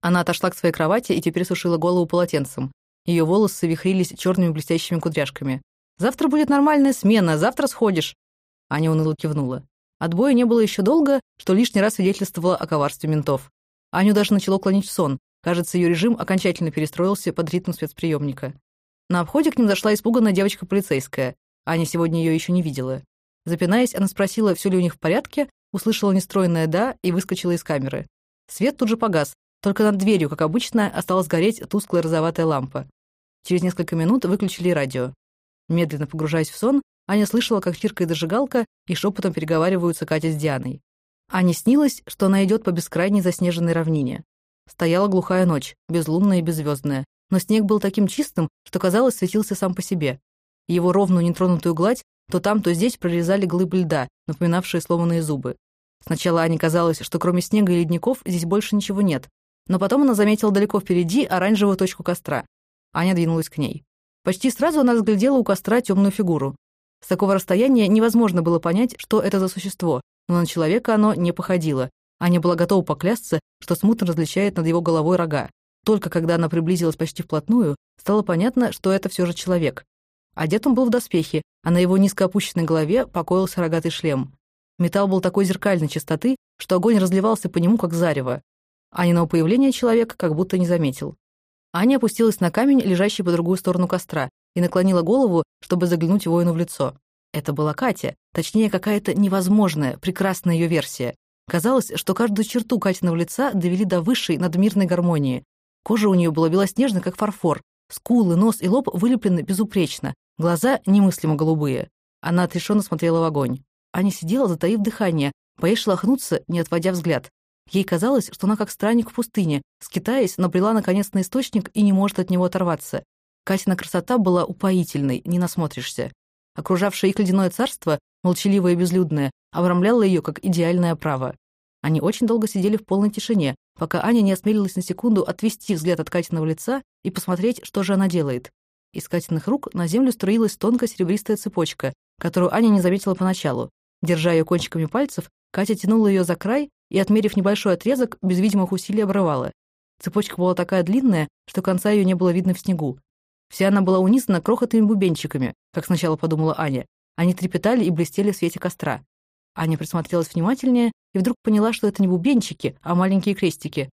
Она отошла к своей кровати и теперь сушила голову полотенцем. Ее волосы вихрились черными блестящими кудряшками. «Завтра будет нормальная смена, завтра сходишь». Аня уныло кивнула. Отбоя не было еще долго, что лишний раз свидетельствовало о коварстве ментов. Аню даже начало клонить в сон. Кажется, ее режим окончательно перестроился под ритм спецприемника. На обходе к ним зашла испуганная девочка-полицейская. Аня сегодня ее еще не видела. Запинаясь, она спросила, все ли у них в порядке, услышала нестроенное «да» и выскочила из камеры. Свет тут же погас, только над дверью, как обычно, осталась гореть тусклая розоватая лампа. Через несколько минут выключили радио. Медленно погружаясь в сон, Аня слышала, как чиркает зажигалка, и шепотом переговариваются Катя с Дианой. Ане снилось, что она идет по бескрайней заснеженной равнине. Стояла глухая ночь, безлунная и беззвездная, но снег был таким чистым, что, казалось, светился сам по себе. Его ровную нетронутую гладь то там, то здесь прорезали глыбы льда, напоминавшие сломанные зубы. Сначала Ане казалось, что кроме снега и ледников здесь больше ничего нет, но потом она заметила далеко впереди оранжевую точку костра. Аня двинулась к ней. Почти сразу она разглядела у костра темную фигуру. С такого расстояния невозможно было понять, что это за существо, но на человека оно не походило. Аня была готова поклясться, что смутно различает над его головой рога. Только когда она приблизилась почти вплотную, стало понятно, что это все же человек. Одет он был в доспехи, а на его низко опущенной голове покоился рогатый шлем. Металл был такой зеркальной чистоты, что огонь разливался по нему, как зарево. Аниного появления человек как будто не заметил. Аня опустилась на камень, лежащий по другую сторону костра, и наклонила голову, чтобы заглянуть воину в лицо. Это была Катя, точнее, какая-то невозможная, прекрасная ее версия. Казалось, что каждую черту Катиного лица довели до высшей надмирной гармонии. Кожа у нее была белоснежная, как фарфор, скулы, нос и лоб вылеплены безупречно, глаза немыслимо голубые. Она отрешенно смотрела в огонь. Аня сидела, затаив дыхание, боясь шлахнуться, не отводя взгляд. Ей казалось, что она как странник в пустыне, скитаясь, набрела наконец на источник и не может от него оторваться. Катина красота была упоительной, не насмотришься. Окружавшее их ледяное царство, молчаливое и безлюдное, обрамляло ее как идеальное право. Они очень долго сидели в полной тишине, пока Аня не осмелилась на секунду отвести взгляд от Катиного лица и посмотреть, что же она делает. Из Катиных рук на землю струилась тонкая серебристая цепочка, которую Аня не заметила поначалу. Держа ее кончиками пальцев, Катя тянула ее за край и, отмерив небольшой отрезок, без видимых усилий обрывала. Цепочка была такая длинная, что конца ее не было видно в снегу. Вся она была унизана крохотными бубенчиками, как сначала подумала Аня. Они трепетали и блестели в свете костра. Аня присмотрелась внимательнее и вдруг поняла, что это не бубенчики, а маленькие крестики.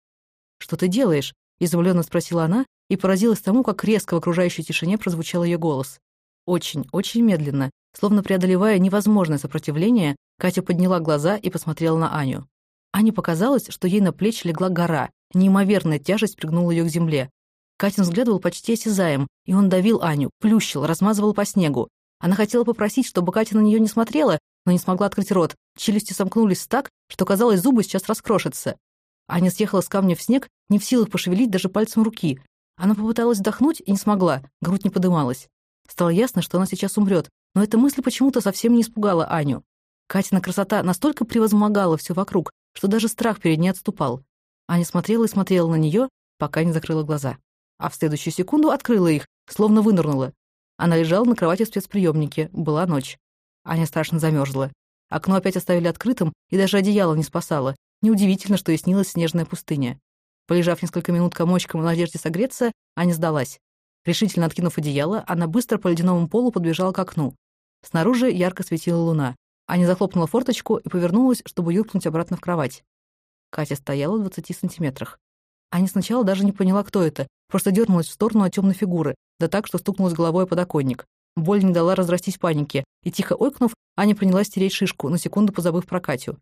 «Что ты делаешь?» — изумленно спросила она и поразилась тому, как резко в окружающей тишине прозвучал ее голос. Очень, очень медленно, словно преодолевая невозможное сопротивление, Катя подняла глаза и посмотрела на Аню. Ане показалось, что ей на плечи легла гора, неимоверная тяжесть пригнула ее к земле. Катин взгляд был почти осязаем, и он давил Аню, плющил, размазывал по снегу. Она хотела попросить, чтобы Катя на нее не смотрела, но не смогла открыть рот. Челюсти сомкнулись так, что, казалось, зубы сейчас раскрошатся. Аня съехала с камня в снег, не в силах пошевелить даже пальцем руки. Она попыталась вдохнуть и не смогла, грудь не подымалась. Стало ясно, что она сейчас умрет, но эта мысль почему-то совсем не испугала Аню. Катина красота настолько превозмогала все вокруг, что даже страх перед ней отступал. Аня смотрела и смотрела на нее, пока не закрыла глаза. А в следующую секунду открыла их, словно вынырнула. Она лежала на кровати в спецприемнике, была ночь. Аня страшно замерзла. Окно опять оставили открытым, и даже одеяло не спасало. Неудивительно, что ей снилась снежная пустыня. Полежав несколько минут комочком в надежде согреться, Аня сдалась. Решительно откинув одеяло, она быстро по ледяному полу подбежала к окну. Снаружи ярко светила луна. Аня захлопнула форточку и повернулась, чтобы юркнуть обратно в кровать. Катя стояла в двадцати сантиметрах. Аня сначала даже не поняла, кто это, просто дернулась в сторону от темной фигуры, да так, что стукнулась головой о подоконник. Боль не дала разрастись панике, и, тихо ойкнув, Аня принялась стереть шишку, на секунду позабыв про Катю.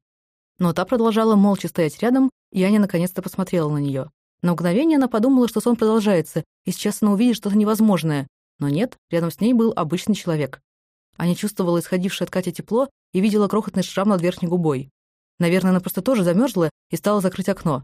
Но та продолжала молча стоять рядом, и Аня наконец-то посмотрела на нее. На мгновение она подумала, что сон продолжается, и сейчас она увидит что-то невозможное. Но нет, рядом с ней был обычный человек. Аня чувствовала исходившее от Кати тепло и видела крохотный шрам над верхней губой. Наверное, она просто тоже замерзла и стала закрыть окно.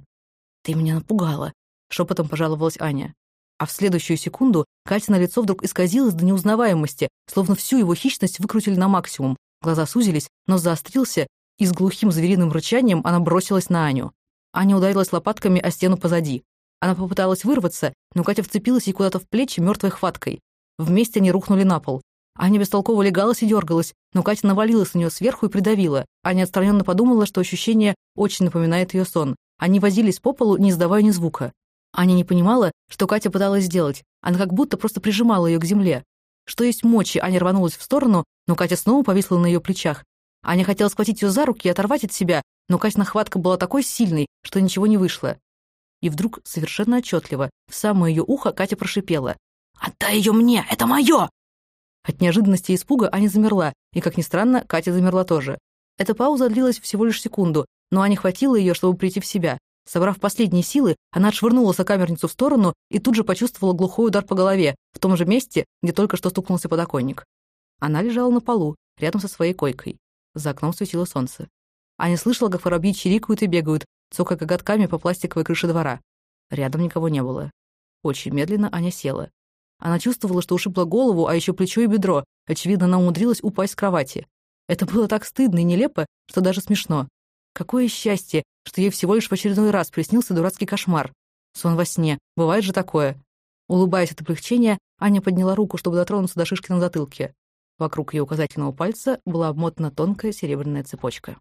«Ты меня напугала», — шепотом пожаловалась Аня. А в следующую секунду Катя на лицо вдруг исказилось до неузнаваемости, словно всю его хищность выкрутили на максимум. Глаза сузились, нос заострился, и с глухим звериным рычанием она бросилась на Аню. Аня ударилась лопатками о стену позади. Она попыталась вырваться, но Катя вцепилась ей куда-то в плечи мертвой хваткой. Вместе они рухнули на пол. Аня бестолково легалась и дергалась, но Катя навалилась на нее сверху и придавила. Аня отстраненно подумала, что ощущение очень напоминает ее сон. Они возились по полу, не издавая ни звука. Аня не понимала, что Катя пыталась сделать. Она как будто просто прижимала ее к земле. Что есть мочи, Аня рванулась в сторону, но Катя снова повисла на ее плечах. Аня хотела схватить ее за руки и оторвать от себя, но Катина хватка была такой сильной, что ничего не вышло. И вдруг, совершенно отчетливо, в самое ее ухо Катя прошипела. «Отдай ее мне! Это мое!» От неожиданности и испуга Аня замерла, и, как ни странно, Катя замерла тоже. Эта пауза длилась всего лишь секунду, но Аня хватило ее, чтобы прийти в себя. Собрав последние силы, она отшвырнула сокамерницу в сторону и тут же почувствовала глухой удар по голове, в том же месте, где только что стукнулся подоконник. Она лежала на полу, рядом со своей койкой. За окном светило солнце. Аня слышала, как воробьи чирикают и бегают, цокая коготками по пластиковой крыше двора. Рядом никого не было. Очень медленно Аня села. Она чувствовала, что ушибла голову, а еще плечо и бедро. Очевидно, она умудрилась упасть с кровати. Это было так стыдно и нелепо, что даже смешно. Какое счастье, что ей всего лишь в очередной раз приснился дурацкий кошмар. Сон во сне. Бывает же такое. Улыбаясь от облегчения, Аня подняла руку, чтобы дотронуться до шишки на затылке. Вокруг ее указательного пальца была обмотана тонкая серебряная цепочка.